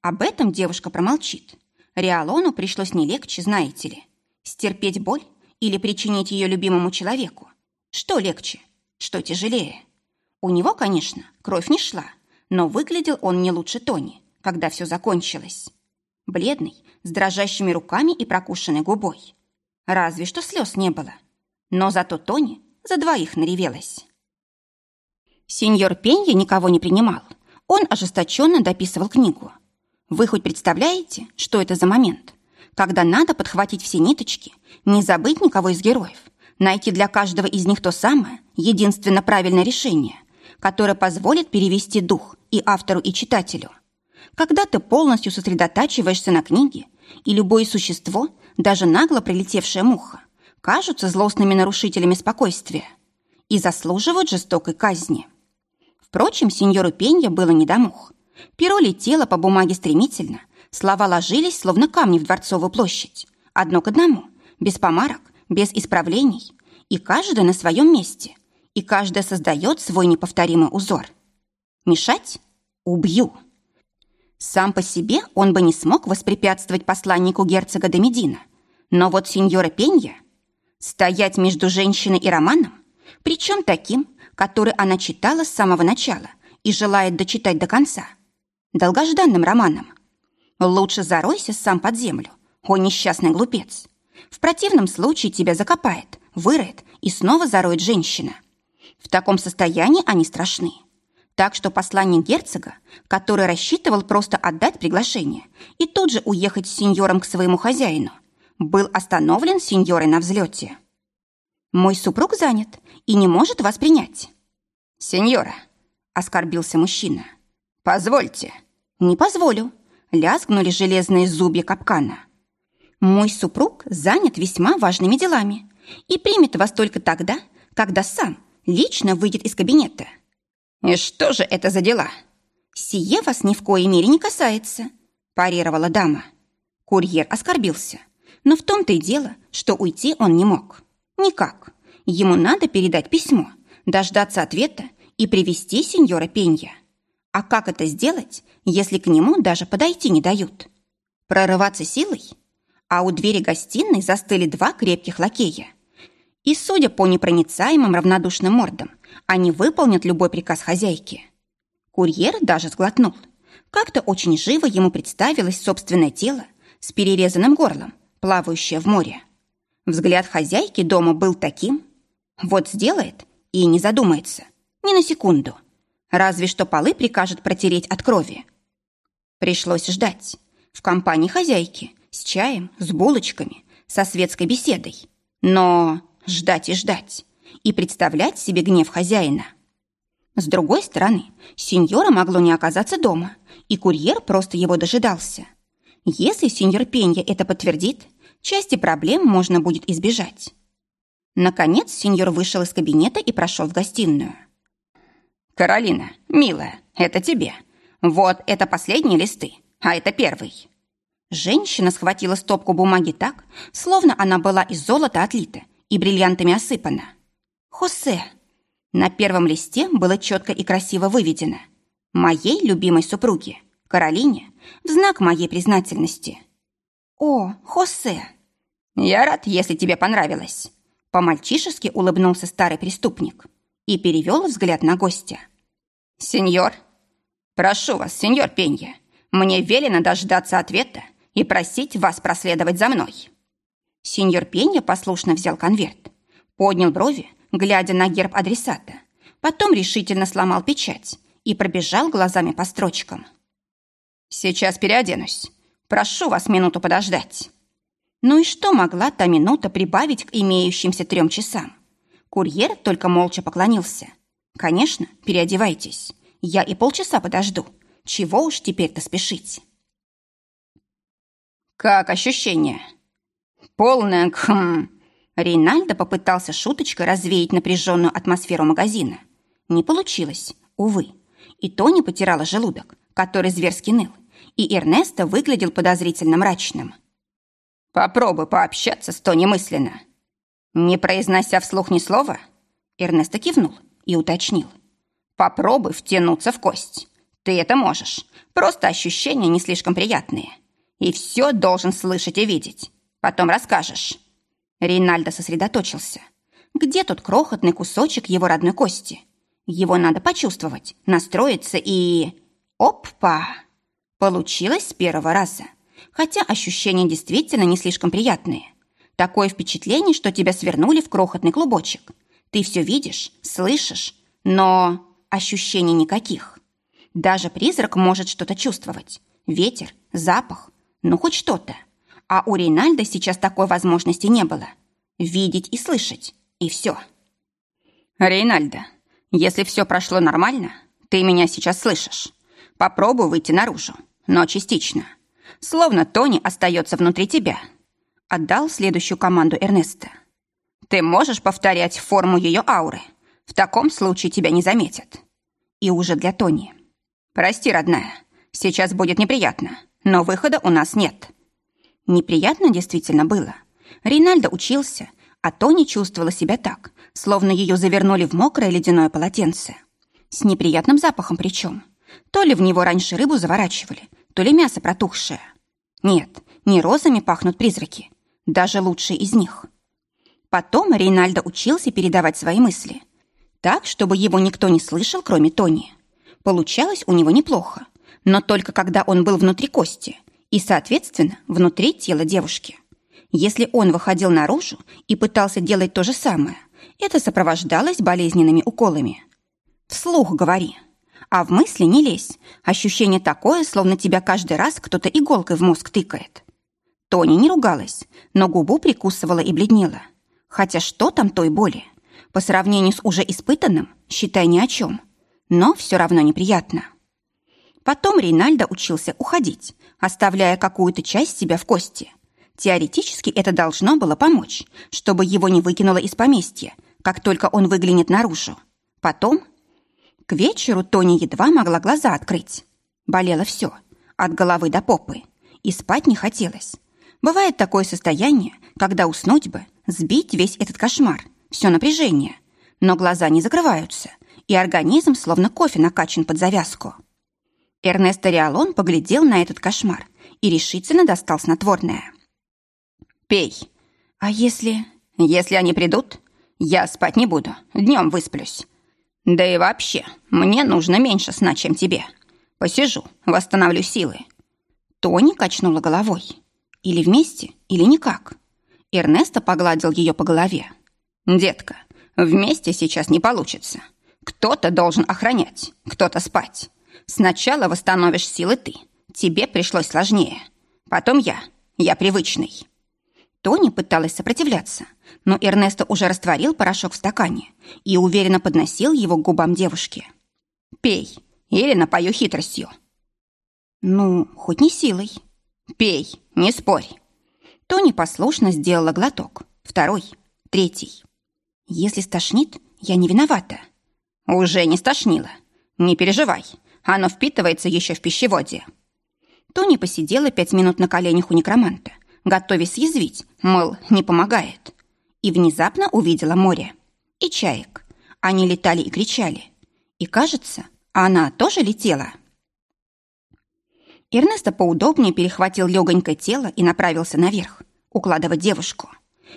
Об этом девушка промолчит. Реалону пришлось не легче, знаете ли. Стерпеть боль или причинить ее любимому человеку? Что легче? Что тяжелее? У него, конечно, кровь не шла, но выглядел он не лучше Тони, когда все закончилось бледный, с дрожащими руками и прокушенной губой. Разве что слез не было. Но зато Тони за двоих наревелась. Сеньор Пенья никого не принимал. Он ожесточенно дописывал книгу. Вы хоть представляете, что это за момент? Когда надо подхватить все ниточки, не забыть никого из героев, найти для каждого из них то самое, единственно правильное решение, которое позволит перевести дух и автору, и читателю – когда ты полностью сосредотачиваешься на книге, и любое существо, даже нагло прилетевшая муха, кажутся злостными нарушителями спокойствия и заслуживают жестокой казни. Впрочем, сеньору Пенья было не до мух. Перо летело по бумаге стремительно, слова ложились, словно камни в Дворцовую площадь, одно к одному, без помарок, без исправлений, и каждое на своем месте, и каждое создает свой неповторимый узор. Мешать? Убью. Сам по себе он бы не смог воспрепятствовать посланнику герцога Домедина. Но вот сеньора Пенья... Стоять между женщиной и романом, причем таким, который она читала с самого начала и желает дочитать до конца. Долгожданным романом. Лучше заройся сам под землю, о несчастный глупец. В противном случае тебя закопает, выроет и снова зароет женщина. В таком состоянии они страшны. Так что посланник герцога, который рассчитывал просто отдать приглашение и тут же уехать с сеньором к своему хозяину, был остановлен сеньорой на взлете. «Мой супруг занят и не может вас принять». «Сеньора», — оскорбился мужчина, — «позвольте». «Не позволю», — лязгнули железные зубья капкана. «Мой супруг занят весьма важными делами и примет вас только тогда, когда сам лично выйдет из кабинета». «И что же это за дела?» «Сие вас ни в коей мере не касается», – парировала дама. Курьер оскорбился. Но в том-то и дело, что уйти он не мог. Никак. Ему надо передать письмо, дождаться ответа и привести сеньора Пенья. А как это сделать, если к нему даже подойти не дают? Прорываться силой? А у двери гостиной застыли два крепких лакея. И, судя по непроницаемым равнодушным мордам, они выполнят любой приказ хозяйки. Курьер даже сглотнул. Как-то очень живо ему представилось собственное тело с перерезанным горлом, плавающее в море. Взгляд хозяйки дома был таким, Вот сделает и не задумается. Ни на секунду. Разве что полы прикажет протереть от крови. Пришлось ждать. В компании хозяйки, с чаем, с булочками, со светской беседой. Но ждать и ждать. И представлять себе гнев хозяина. С другой стороны, сеньора могло не оказаться дома, и курьер просто его дожидался. Если сеньор Пенья это подтвердит, части проблем можно будет избежать. Наконец сеньор вышел из кабинета и прошел в гостиную. «Каролина, милая, это тебе. Вот это последние листы, а это первый». Женщина схватила стопку бумаги так, словно она была из золота отлита и бриллиантами осыпана. «Хосе». На первом листе было четко и красиво выведено. «Моей любимой супруге, Каролине, в знак моей признательности». «О, Хосе!» «Я рад, если тебе понравилось». По-мальчишески улыбнулся старый преступник и перевел взгляд на гостя. «Сеньор, прошу вас, сеньор Пенья, мне велено дождаться ответа и просить вас проследовать за мной». Сеньор Пенья послушно взял конверт, поднял брови, глядя на герб адресата, потом решительно сломал печать и пробежал глазами по строчкам. «Сейчас переоденусь. Прошу вас минуту подождать». Ну и что могла та минута прибавить к имеющимся трем часам? Курьер только молча поклонился. «Конечно, переодевайтесь. Я и полчаса подожду. Чего уж теперь-то спешить?» «Как ощущение?» «Полное кхм...» Рейнальдо попытался шуточкой развеять напряженную атмосферу магазина. Не получилось, увы. И Тони потирала желудок, который зверски ныл, и Эрнесто выглядел подозрительно мрачным. Попробуй пообщаться с Тони мысленно. Не произнося вслух ни слова, Эрнесто кивнул и уточнил. Попробуй втянуться в кость. Ты это можешь. Просто ощущения не слишком приятные. И все должен слышать и видеть. Потом расскажешь. Рейнальдо сосредоточился. Где тот крохотный кусочек его родной кости? Его надо почувствовать, настроиться и... Опа! Получилось с первого раза хотя ощущения действительно не слишком приятные. Такое впечатление, что тебя свернули в крохотный клубочек. Ты все видишь, слышишь, но ощущений никаких. Даже призрак может что-то чувствовать. Ветер, запах, ну хоть что-то. А у Рейнальда сейчас такой возможности не было. Видеть и слышать, и все. Рейнальда, если все прошло нормально, ты меня сейчас слышишь. Попробуй выйти наружу, но частично словно Тони остается внутри тебя. Отдал следующую команду Эрнеста. Ты можешь повторять форму ее ауры. В таком случае тебя не заметят. И уже для Тони. Прости, родная, сейчас будет неприятно, но выхода у нас нет. Неприятно действительно было. Ринальдо учился, а Тони чувствовала себя так, словно ее завернули в мокрое ледяное полотенце. С неприятным запахом причем. То ли в него раньше рыбу заворачивали, то ли мясо протухшее. Нет, не розами пахнут призраки, даже лучшие из них. Потом Рейнальдо учился передавать свои мысли. Так, чтобы его никто не слышал, кроме Тони. Получалось у него неплохо, но только когда он был внутри кости и, соответственно, внутри тела девушки. Если он выходил наружу и пытался делать то же самое, это сопровождалось болезненными уколами. «Вслух говори», а в мысли не лезь. Ощущение такое, словно тебя каждый раз кто-то иголкой в мозг тыкает. Тони не ругалась, но губу прикусывала и бледнела. Хотя что там той боли? По сравнению с уже испытанным, считай ни о чем. Но все равно неприятно. Потом Рейнальдо учился уходить, оставляя какую-то часть себя в кости. Теоретически это должно было помочь, чтобы его не выкинуло из поместья, как только он выглянет наружу. Потом к вечеру Тони едва могла глаза открыть. Болело все, от головы до попы, и спать не хотелось. Бывает такое состояние, когда уснуть бы, сбить весь этот кошмар, все напряжение, но глаза не закрываются, и организм словно кофе накачан под завязку. Эрнесто Риалон поглядел на этот кошмар и решительно достал снотворное. «Пей. А если...» «Если они придут, я спать не буду, днем высплюсь. Да и вообще, мне нужно меньше сна, чем тебе. Посижу, восстановлю силы. Тони качнула головой. Или вместе, или никак. Эрнесто погладил ее по голове. «Детка, Вместе сейчас не получится. Кто-то должен охранять, кто-то спать. Сначала восстановишь силы ты. Тебе пришлось сложнее. Потом я. Я привычный. Тони пыталась сопротивляться, но Эрнесто уже растворил порошок в стакане и уверенно подносил его к губам девушки. «Пей, или напою хитростью». «Ну, хоть не силой». «Пей, не спорь». Тони послушно сделала глоток. Второй, третий. «Если стошнит, я не виновата». «Уже не стошнило. Не переживай, оно впитывается еще в пищеводе». Тони посидела пять минут на коленях у некроманта, готовясь съязвить, мол, не помогает. И внезапно увидела море. И чаек. Они летали и кричали. И, кажется, она тоже летела. Эрнесто поудобнее перехватил легонькое тело и направился наверх, укладывать девушку.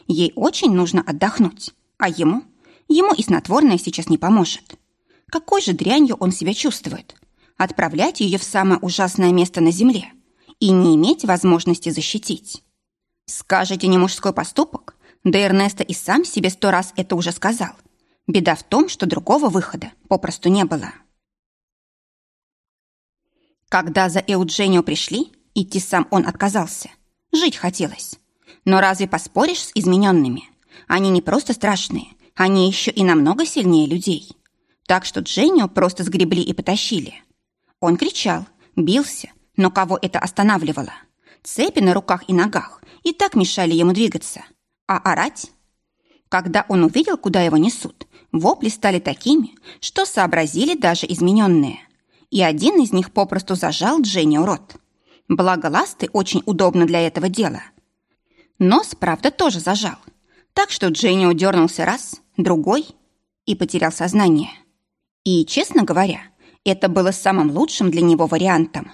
Ей очень нужно отдохнуть, а ему? Ему и снотворное сейчас не поможет. Какой же дрянью он себя чувствует? Отправлять ее в самое ужасное место на земле и не иметь возможности защитить. Скажете, не мужской поступок? Да Эрнесто и сам себе сто раз это уже сказал. Беда в том, что другого выхода попросту не было. Когда за Эудженио пришли, идти сам он отказался. Жить хотелось. Но разве поспоришь с измененными? Они не просто страшные, они еще и намного сильнее людей. Так что Дженнио просто сгребли и потащили. Он кричал, бился, но кого это останавливало? Цепи на руках и ногах и так мешали ему двигаться. А орать? Когда он увидел, куда его несут, вопли стали такими, что сообразили даже измененные. И один из них попросту зажал Дженни рот. Благо ласты очень удобно для этого дела. Нос, правда, тоже зажал. Так что Дженни удернулся раз, другой и потерял сознание. И, честно говоря, это было самым лучшим для него вариантом.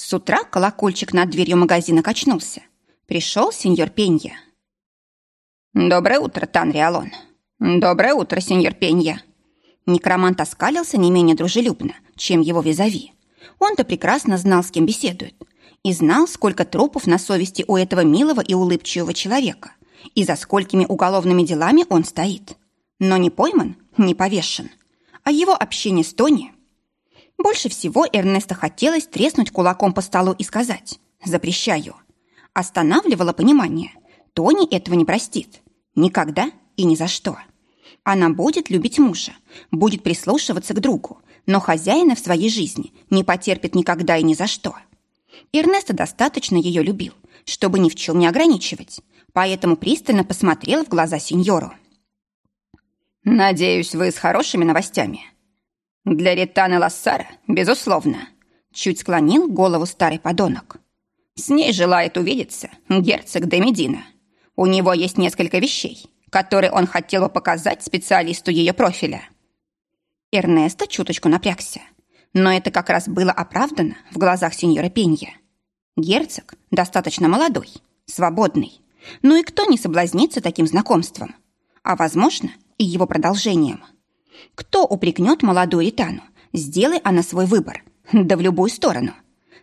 С утра колокольчик над дверью магазина качнулся. Пришел сеньор Пенья. «Доброе утро, Танриалон. Доброе утро, сеньор Пенья». Некромант оскалился не менее дружелюбно, чем его визави. Он-то прекрасно знал, с кем беседует, и знал, сколько трупов на совести у этого милого и улыбчивого человека, и за сколькими уголовными делами он стоит. Но не пойман, не повешен. А его общение с Тони больше всего Эрнеста хотелось треснуть кулаком по столу и сказать «запрещаю». Останавливало понимание. Тони этого не простит. Никогда и ни за что. Она будет любить мужа, будет прислушиваться к другу, но хозяина в своей жизни не потерпит никогда и ни за что. Эрнеста достаточно ее любил, чтобы ни в чем не ограничивать, поэтому пристально посмотрел в глаза сеньору. «Надеюсь, вы с хорошими новостями», для Ританы Лассара, безусловно. Чуть склонил голову старый подонок. С ней желает увидеться герцог де Медина. У него есть несколько вещей, которые он хотел бы показать специалисту ее профиля. Эрнесто чуточку напрягся. Но это как раз было оправдано в глазах сеньора Пенья. Герцог достаточно молодой, свободный. Ну и кто не соблазнится таким знакомством? А, возможно, и его продолжением – кто упрекнет молодую Ритану? Сделай она свой выбор. [laughs] Да в любую сторону.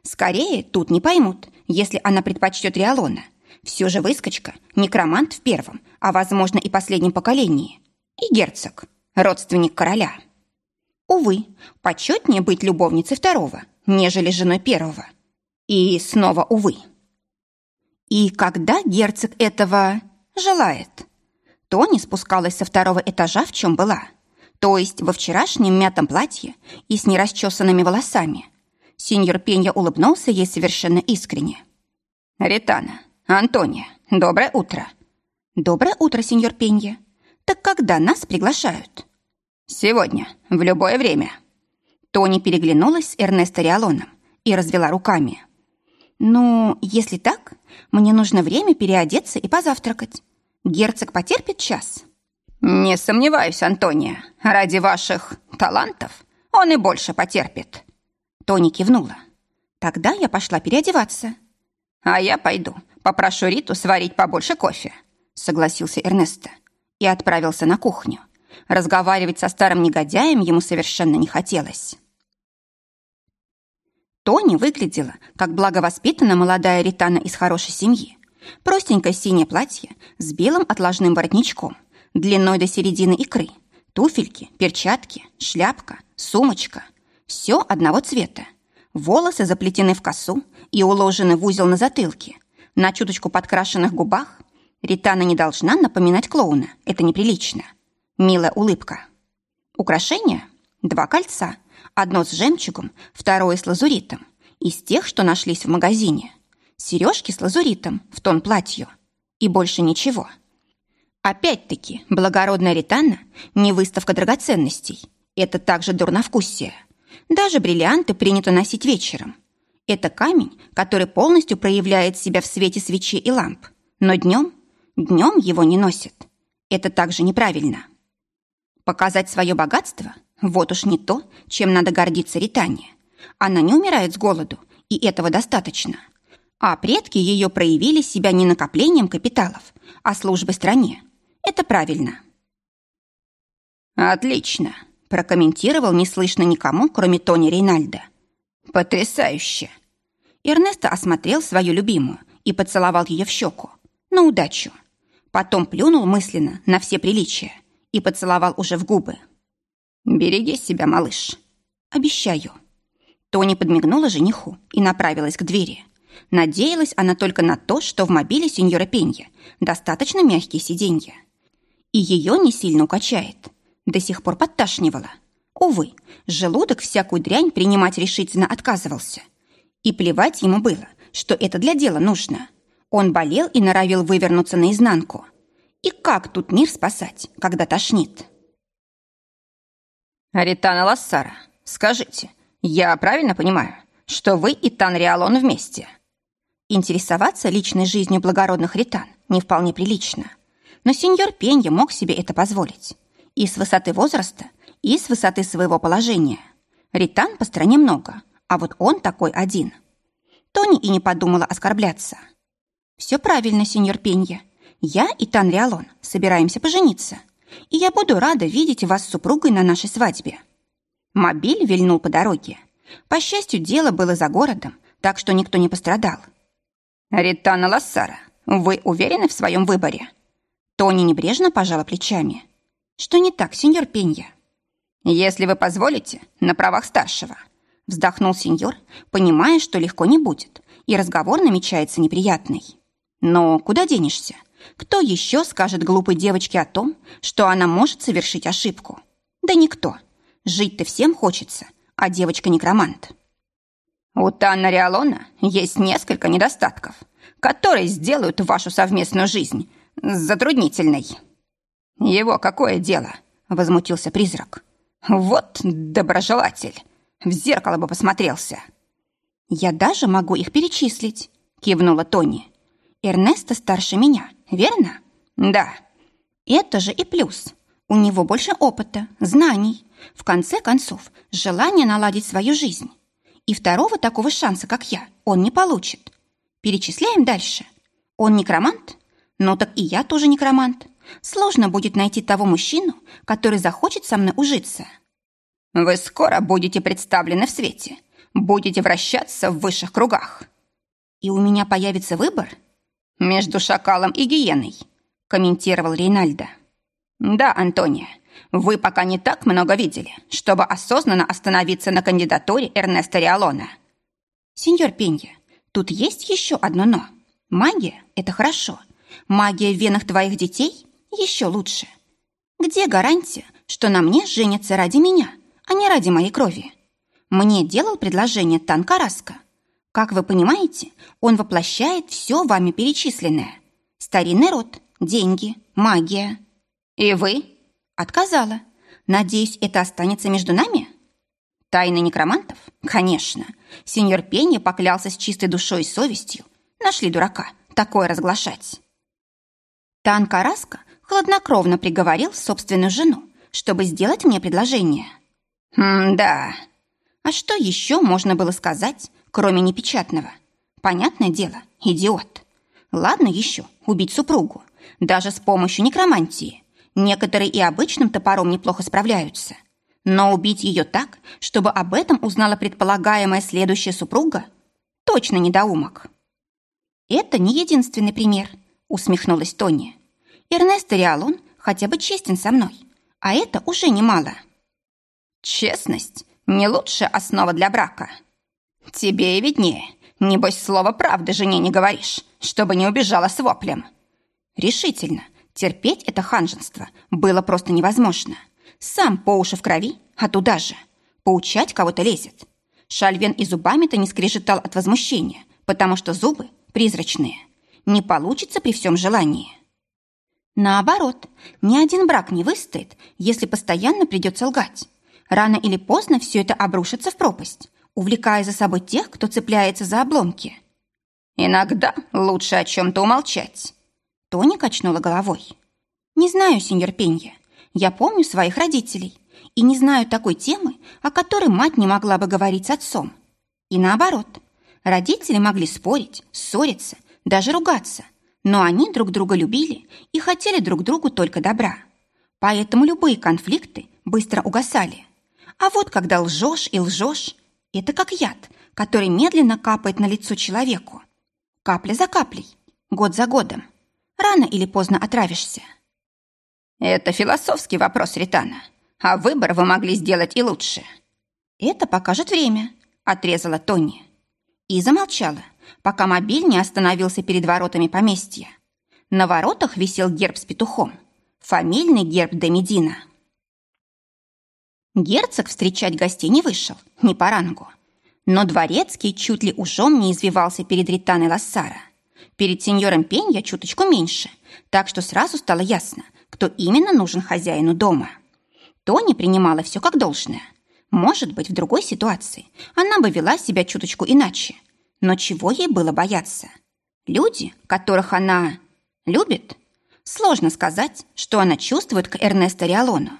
Скорее, тут не поймут, если она предпочтет Риалона. Все же выскочка, некромант в первом, а, возможно, и последнем поколении. И герцог, родственник короля. Увы, почетнее быть любовницей второго, нежели женой первого. И снова увы. И когда герцог этого желает? Тони спускалась со второго этажа, в чем была – то есть во вчерашнем мятом платье и с нерасчесанными волосами. Сеньор Пенья улыбнулся ей совершенно искренне. «Ритана, Антония, доброе утро». «Доброе утро, сеньор Пенья. Так когда нас приглашают?» «Сегодня, в любое время». Тони переглянулась с Эрнесто Риалоном и развела руками. «Ну, если так, мне нужно время переодеться и позавтракать. Герцог потерпит час?» «Не сомневаюсь, Антония, ради ваших талантов он и больше потерпит». Тони кивнула. «Тогда я пошла переодеваться». «А я пойду, попрошу Риту сварить побольше кофе», согласился Эрнесто и отправился на кухню. Разговаривать со старым негодяем ему совершенно не хотелось. Тони выглядела, как благовоспитанная молодая Ритана из хорошей семьи. Простенькое синее платье с белым отложным воротничком, длиной до середины икры, туфельки, перчатки, шляпка, сумочка. Все одного цвета. Волосы заплетены в косу и уложены в узел на затылке. На чуточку подкрашенных губах Ритана не должна напоминать клоуна. Это неприлично. Милая улыбка. Украшения? Два кольца. Одно с жемчугом, второе с лазуритом. Из тех, что нашлись в магазине. Сережки с лазуритом в тон платью. И больше ничего. Опять-таки, благородная Ритана не выставка драгоценностей. Это также дурновкусие. Даже бриллианты принято носить вечером. Это камень, который полностью проявляет себя в свете свечей и ламп. Но днем, днем его не носят. Это также неправильно. Показать свое богатство – вот уж не то, чем надо гордиться Ритане. Она не умирает с голоду, и этого достаточно. А предки ее проявили себя не накоплением капиталов, а службой стране. Это правильно. «Отлично», прокомментировал неслышно никому, кроме Тони Рейнальда. «Потрясающе!» Эрнесто осмотрел свою любимую и поцеловал ее в щеку. На удачу. Потом плюнул мысленно на все приличия и поцеловал уже в губы. «Береги себя, малыш». «Обещаю». Тони подмигнула жениху и направилась к двери. Надеялась она только на то, что в мобиле сеньора Пенья достаточно мягкие сиденья. И ее не сильно укачает. До сих пор подташнивало. Увы, желудок всякую дрянь принимать решительно отказывался. И плевать ему было, что это для дела нужно. Он болел и норовил вывернуться наизнанку. И как тут мир спасать, когда тошнит? Аритана Лассара, скажите, я правильно понимаю, что вы и Тан Риалон вместе? Интересоваться личной жизнью благородных ритан не вполне прилично. Но сеньор Пенья мог себе это позволить. И с высоты возраста, и с высоты своего положения. Ритан по стране много, а вот он такой один. Тони и не подумала оскорбляться. «Все правильно, сеньор Пенья. Я и Тан Риалон собираемся пожениться, и я буду рада видеть вас с супругой на нашей свадьбе». Мобиль вильнул по дороге. По счастью, дело было за городом, так что никто не пострадал. «Ритана Лассара, вы уверены в своем выборе?» Тони небрежно пожала плечами. Что не так, сеньор Пенья? Если вы позволите, на правах старшего. Вздохнул сеньор, понимая, что легко не будет, и разговор намечается неприятный. Но куда денешься? Кто еще скажет глупой девочке о том, что она может совершить ошибку? Да никто. Жить-то всем хочется, а девочка некромант. У Танна Риалона есть несколько недостатков, которые сделают вашу совместную жизнь затруднительной. «Его какое дело?» — возмутился призрак. «Вот доброжелатель! В зеркало бы посмотрелся!» «Я даже могу их перечислить», — кивнула Тони. «Эрнесто старше меня, верно?» «Да». «Это же и плюс. У него больше опыта, знаний, в конце концов, желание наладить свою жизнь. И второго такого шанса, как я, он не получит. Перечисляем дальше. Он некромант? Ну так и я тоже некромант. Сложно будет найти того мужчину, который захочет со мной ужиться. Вы скоро будете представлены в свете, будете вращаться в высших кругах. И у меня появится выбор? Между шакалом и гиеной, комментировал Рейнальдо. Да, Антония, вы пока не так много видели, чтобы осознанно остановиться на кандидатуре Эрнеста Риалона. Сеньор Пенья, тут есть еще одно «но». Магия – это хорошо. Магия в венах твоих детей еще лучше. Где гарантия, что на мне женятся ради меня, а не ради моей крови? Мне делал предложение Танкараска. Как вы понимаете, он воплощает все вами перечисленное. Старинный род, деньги, магия. И вы? Отказала. Надеюсь, это останется между нами? Тайны некромантов? Конечно. Сеньор Пенни поклялся с чистой душой и совестью. Нашли дурака. Такое разглашать. Танкараска хладнокровно приговорил собственную жену, чтобы сделать мне предложение. Хм, да. А что еще можно было сказать, кроме непечатного? Понятное дело, идиот. Ладно еще убить супругу, даже с помощью некромантии. Некоторые и обычным топором неплохо справляются. Но убить ее так, чтобы об этом узнала предполагаемая следующая супруга, точно недоумок. Это не единственный пример, усмехнулась Тони. Эрнесто Риалон хотя бы честен со мной, а это уже немало. Честность – не лучшая основа для брака. Тебе и виднее. Небось, слово правды жене не говоришь, чтобы не убежала с воплем. Решительно, терпеть это ханженство было просто невозможно. Сам по уши в крови, а туда же. Поучать кого-то лезет. Шальвен и зубами-то не скрежетал от возмущения, потому что зубы призрачные. Не получится при всем желании. Наоборот, ни один брак не выстоит, если постоянно придется лгать. Рано или поздно все это обрушится в пропасть, увлекая за собой тех, кто цепляется за обломки. «Иногда лучше о чем-то умолчать», — Тони качнула головой. «Не знаю, сеньор Пенья. Я помню своих родителей и не знаю такой темы, о которой мать не могла бы говорить с отцом. И наоборот, родители могли спорить, ссориться, даже ругаться, но они друг друга любили и хотели друг другу только добра. Поэтому любые конфликты быстро угасали. А вот когда лжешь и лжешь, это как яд, который медленно капает на лицо человеку. Капля за каплей, год за годом. Рано или поздно отравишься. Это философский вопрос, Ритана. А выбор вы могли сделать и лучше. Это покажет время, отрезала Тони. И замолчала, пока мобиль не остановился перед воротами поместья. На воротах висел герб с петухом. Фамильный герб де. Герцог встречать гостей не вышел, не по рангу. Но дворецкий чуть ли ужом не извивался перед Ританой Лассара. Перед сеньором Пенья чуточку меньше, так что сразу стало ясно, кто именно нужен хозяину дома. Тони принимала все как должное. Может быть, в другой ситуации она бы вела себя чуточку иначе, но чего ей было бояться? Люди, которых она любит? Сложно сказать, что она чувствует к Эрнесто Риалону.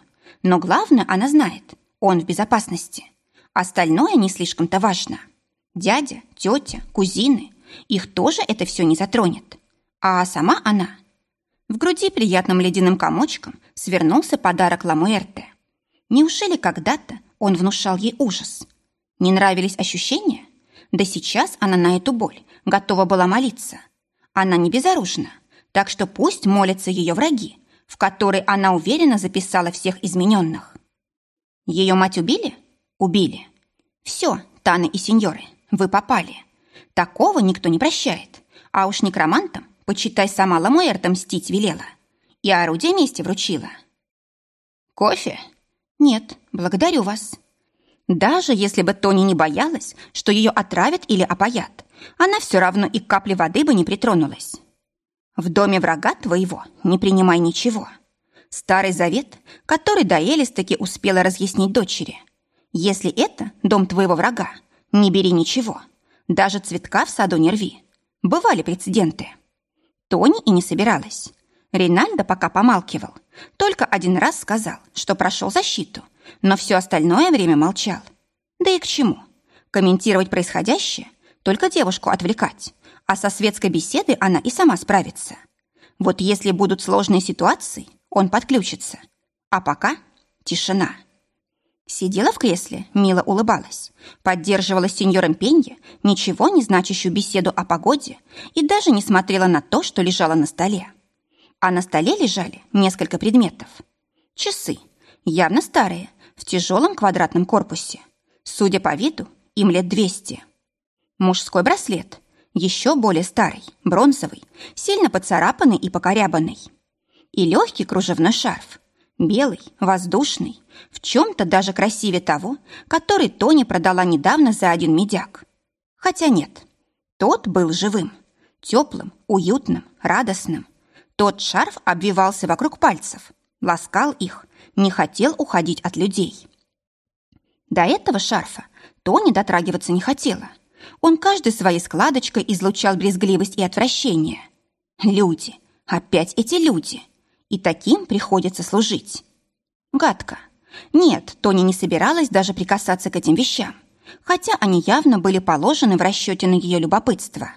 Но главное она знает, он в безопасности. Остальное не слишком-то важно. Дядя, тетя, кузины, их тоже это все не затронет. А сама она... В груди приятным ледяным комочком свернулся подарок Ламуэрте. Неужели когда-то он внушал ей ужас? Не нравились ощущения? Да сейчас она на эту боль готова была молиться. Она не безоружна, так что пусть молятся ее враги, в которой она уверенно записала всех измененных. Ее мать убили? Убили. Все, Таны и сеньоры, вы попали. Такого никто не прощает. А уж некромантам, почитай, сама Ламуэрта мстить велела. И орудие мести вручила. Кофе? Нет, благодарю вас. Даже если бы Тони не боялась, что ее отравят или опоят, она все равно и капли воды бы не притронулась. В доме врага твоего не принимай ничего. Старый завет, который Даэлис таки успела разъяснить дочери. Если это дом твоего врага, не бери ничего. Даже цветка в саду не рви. Бывали прецеденты. Тони и не собиралась. Ринальдо пока помалкивал. Только один раз сказал, что прошел защиту – но все остальное время молчал. Да и к чему? Комментировать происходящее, только девушку отвлекать, а со светской беседой она и сама справится. Вот если будут сложные ситуации, он подключится. А пока тишина. Сидела в кресле, мило улыбалась, поддерживала с сеньором Пенье ничего не значащую беседу о погоде и даже не смотрела на то, что лежало на столе. А на столе лежали несколько предметов. Часы, явно старые, в тяжелом квадратном корпусе. Судя по виду, им лет двести. Мужской браслет, еще более старый, бронзовый, сильно поцарапанный и покорябанный. И легкий кружевной шарф, белый, воздушный, в чем-то даже красивее того, который Тони продала недавно за один медяк. Хотя нет, тот был живым, теплым, уютным, радостным. Тот шарф обвивался вокруг пальцев, ласкал их, не хотел уходить от людей. До этого шарфа Тони дотрагиваться не хотела. Он каждой своей складочкой излучал брезгливость и отвращение. Люди, опять эти люди. И таким приходится служить. Гадко. Нет, Тони не собиралась даже прикасаться к этим вещам, хотя они явно были положены в расчете на ее любопытство.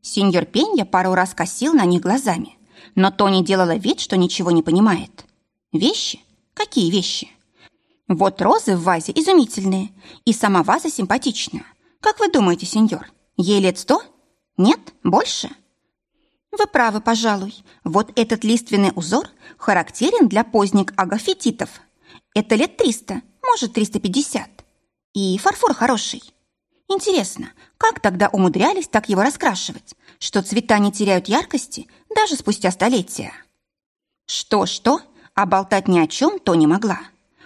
Сеньор Пенья пару раз косил на них глазами, но Тони делала вид, что ничего не понимает. Вещи? Какие вещи? Вот розы в вазе изумительные, и сама ваза симпатична. Как вы думаете, сеньор, ей лет сто? Нет? Больше? Вы правы, пожалуй. Вот этот лиственный узор характерен для поздних агафетитов. Это лет 300, может, 350. И фарфор хороший. Интересно, как тогда умудрялись так его раскрашивать, что цвета не теряют яркости даже спустя столетия? Что-что, а болтать ни о чем то не могла.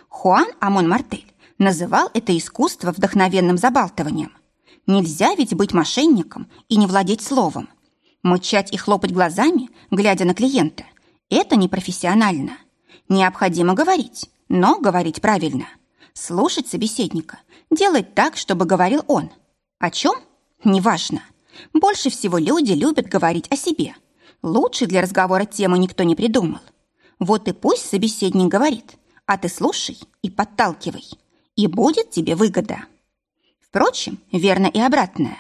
Хуан Амон Мартель называл это искусство вдохновенным забалтыванием. Нельзя ведь быть мошенником и не владеть словом. Мычать и хлопать глазами, глядя на клиента, это непрофессионально. Необходимо говорить, но говорить правильно. Слушать собеседника, делать так, чтобы говорил он. О чем? Неважно. Больше всего люди любят говорить о себе. Лучше для разговора темы никто не придумал. Вот и пусть собеседник говорит, а ты слушай и подталкивай, и будет тебе выгода. Впрочем, верно и обратное.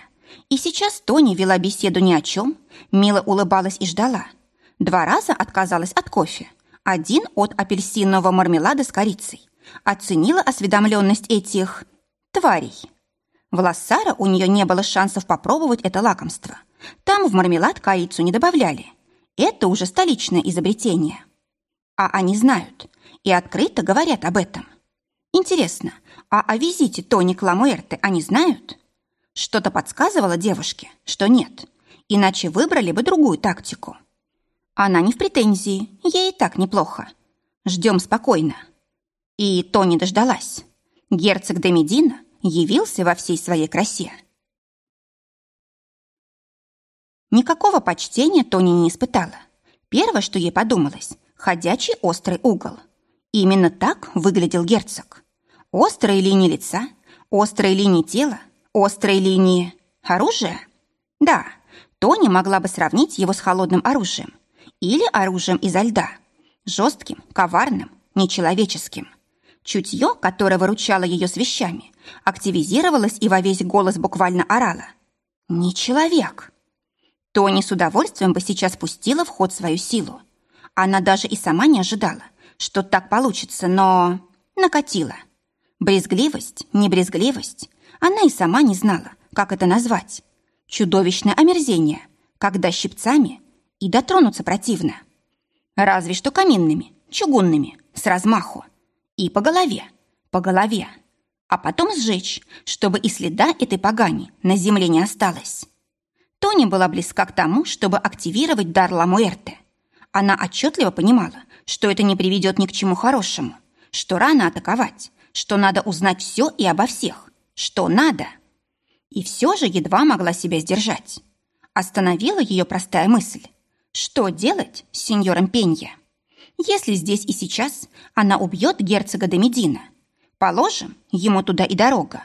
И сейчас Тони вела беседу ни о чем, мило улыбалась и ждала. Два раза отказалась от кофе, один от апельсинового мармелада с корицей. Оценила осведомленность этих тварей. В Лассара у нее не было шансов попробовать это лакомство. Там в мармелад корицу не добавляли. Это уже столичное изобретение. А они знают и открыто говорят об этом. Интересно, а о визите Тони Кламуэрте они знают? Что-то подсказывало девушке, что нет, иначе выбрали бы другую тактику. Она не в претензии, ей и так неплохо. Ждем спокойно. И Тони дождалась. Герцог де Медина явился во всей своей красе. Никакого почтения Тони не испытала. Первое, что ей подумалось, ходячий острый угол. Именно так выглядел герцог. Острые линии лица, острые линии тела, острые линии оружия. Да, Тони могла бы сравнить его с холодным оружием или оружием изо льда. Жестким, коварным, нечеловеческим. Чутье, которое выручало ее с вещами, активизировалось и во весь голос буквально орало. «Не человек!» Тони с удовольствием бы сейчас пустила в ход свою силу. Она даже и сама не ожидала, что так получится, но... накатила – Брезгливость, не брезгливость. Она и сама не знала, как это назвать. Чудовищное омерзение, когда щипцами и дотронуться противно. Разве что каминными, чугунными, с размаху. И по голове, по голове. А потом сжечь, чтобы и следа этой погани на земле не осталось. Тони была близка к тому, чтобы активировать дар Ламуэрте. Она отчетливо понимала, что это не приведет ни к чему хорошему, что рано атаковать, что надо узнать все и обо всех. Что надо. И все же едва могла себя сдержать. Остановила ее простая мысль. Что делать с сеньором Пенья? Если здесь и сейчас она убьет герцога де Медина, положим, ему туда и дорога.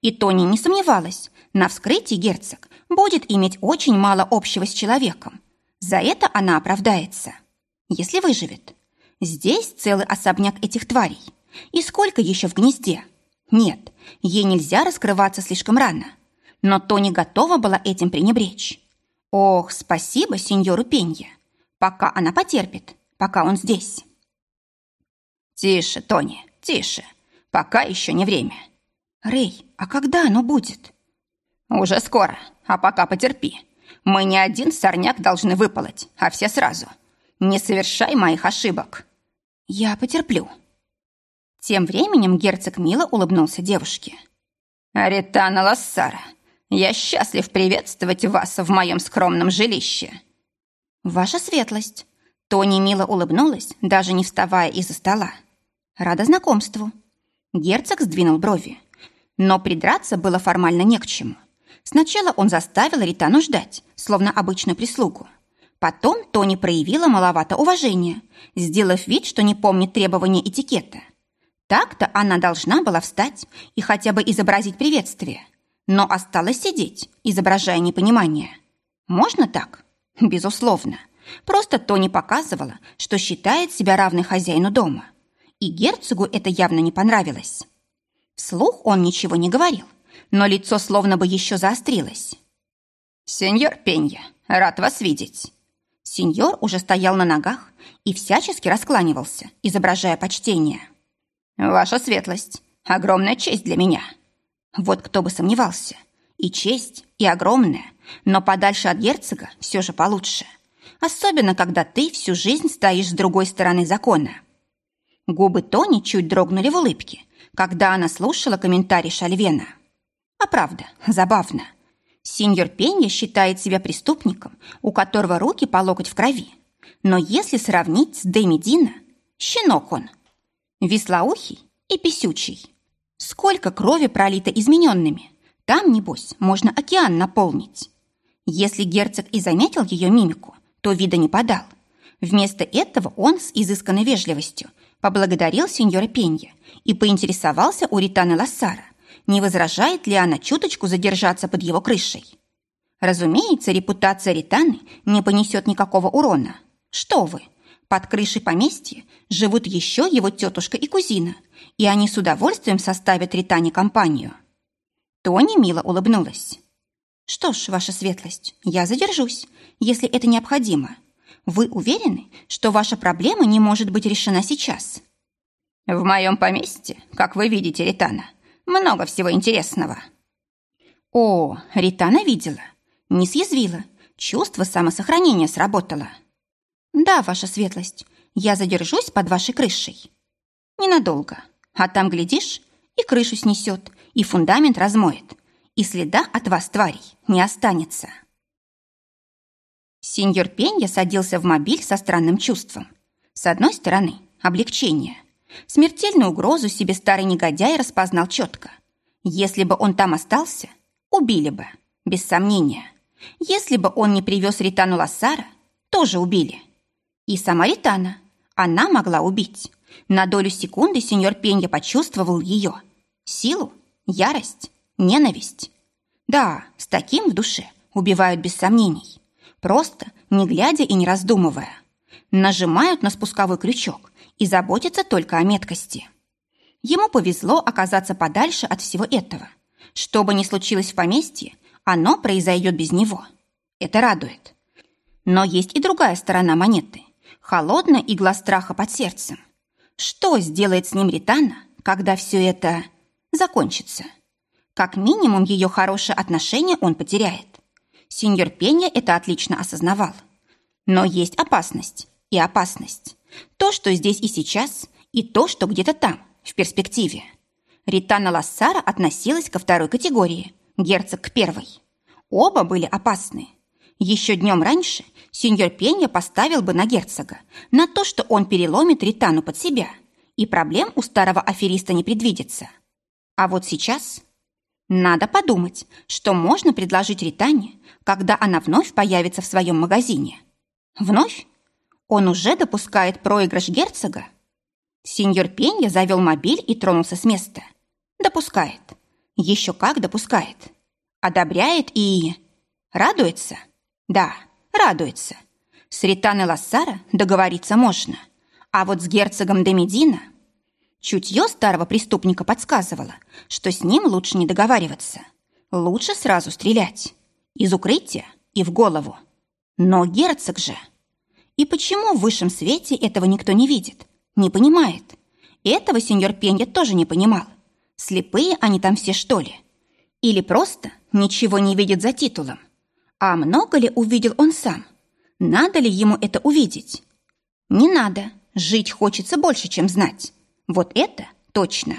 И Тони не сомневалась, на вскрытии герцог будет иметь очень мало общего с человеком. За это она оправдается, если выживет. Здесь целый особняк этих тварей – и сколько еще в гнезде? Нет, ей нельзя раскрываться слишком рано. Но Тони готова была этим пренебречь. Ох, спасибо сеньору Пенье. Пока она потерпит, пока он здесь. Тише, Тони, тише. Пока еще не время. Рэй, а когда оно будет? Уже скоро, а пока потерпи. Мы не один сорняк должны выполоть, а все сразу. Не совершай моих ошибок. Я потерплю. Тем временем герцог мило улыбнулся девушке. «Аритана Лассара, я счастлив приветствовать вас в моем скромном жилище». «Ваша светлость». Тони мило улыбнулась, даже не вставая из-за стола. «Рада знакомству». Герцог сдвинул брови. Но придраться было формально не к чему. Сначала он заставил Ритану ждать, словно обычную прислугу. Потом Тони проявила маловато уважения, сделав вид, что не помнит требования этикета – так-то она должна была встать и хотя бы изобразить приветствие, но осталась сидеть, изображая непонимание. Можно так? Безусловно. Просто Тони показывала, что считает себя равной хозяину дома. И герцогу это явно не понравилось. Вслух он ничего не говорил, но лицо словно бы еще заострилось. «Сеньор Пенья, рад вас видеть». Сеньор уже стоял на ногах и всячески раскланивался, изображая почтение. «Ваша светлость, огромная честь для меня». Вот кто бы сомневался. И честь, и огромная, но подальше от герцога все же получше. Особенно, когда ты всю жизнь стоишь с другой стороны закона. Губы Тони чуть дрогнули в улыбке, когда она слушала комментарий Шальвена. А правда, забавно. Синьор Пенья считает себя преступником, у которого руки по локоть в крови. Но если сравнить с Дэми Дина, щенок он. Веслоухий и писючий. Сколько крови пролито измененными. Там, небось, можно океан наполнить. Если герцог и заметил ее мимику, то вида не подал. Вместо этого он с изысканной вежливостью поблагодарил сеньора Пенья и поинтересовался у Ританы Лассара, не возражает ли она чуточку задержаться под его крышей. Разумеется, репутация Ританы не понесет никакого урона. Что вы, под крышей поместья живут еще его тетушка и кузина, и они с удовольствием составят Ритане компанию. Тони мило улыбнулась. «Что ж, ваша светлость, я задержусь, если это необходимо. Вы уверены, что ваша проблема не может быть решена сейчас?» «В моем поместье, как вы видите, Ритана, много всего интересного». «О, Ритана видела, не съязвила, чувство самосохранения сработало». «Да, ваша светлость, я задержусь под вашей крышей». «Ненадолго, а там, глядишь, и крышу снесет, и фундамент размоет, и следа от вас, тварей, не останется. Сеньор Пенья садился в мобиль со странным чувством. С одной стороны, облегчение. Смертельную угрозу себе старый негодяй распознал четко. Если бы он там остался, убили бы, без сомнения. Если бы он не привез Ритану Лассара, тоже убили. И сама Ритана, она могла убить. На долю секунды сеньор Пенья почувствовал ее. Силу, ярость, Ненависть? Да, с таким в душе убивают без сомнений. Просто, не глядя и не раздумывая. Нажимают на спусковой крючок и заботятся только о меткости. Ему повезло оказаться подальше от всего этого. Что бы ни случилось в поместье, оно произойдет без него. Это радует. Но есть и другая сторона монеты. Холодная игла страха под сердцем. Что сделает с ним Ритана, когда все это закончится? Как минимум, ее хорошее отношение он потеряет. Сеньор Пенья это отлично осознавал. Но есть опасность и опасность. То, что здесь и сейчас, и то, что где-то там, в перспективе. Ритана Лассара относилась ко второй категории, герцог к первой. Оба были опасны. Еще днем раньше сеньор Пенья поставил бы на герцога, на то, что он переломит Ритану под себя, и проблем у старого афериста не предвидится. А вот сейчас надо подумать, что можно предложить Ритане, когда она вновь появится в своем магазине. Вновь? Он уже допускает проигрыш герцога? Сеньор Пенья завел мобиль и тронулся с места. Допускает. Еще как допускает. Одобряет и... Радуется? Да, радуется. С Ританой Лассара договориться можно. А вот с герцогом Демедина Чутье старого преступника подсказывало, что с ним лучше не договариваться. Лучше сразу стрелять. Из укрытия и в голову. Но герцог же... И почему в высшем свете этого никто не видит, не понимает? Этого сеньор Пенья тоже не понимал. Слепые они там все, что ли? Или просто ничего не видят за титулом? А много ли увидел он сам? Надо ли ему это увидеть? Не надо. Жить хочется больше, чем знать. Вот это точно.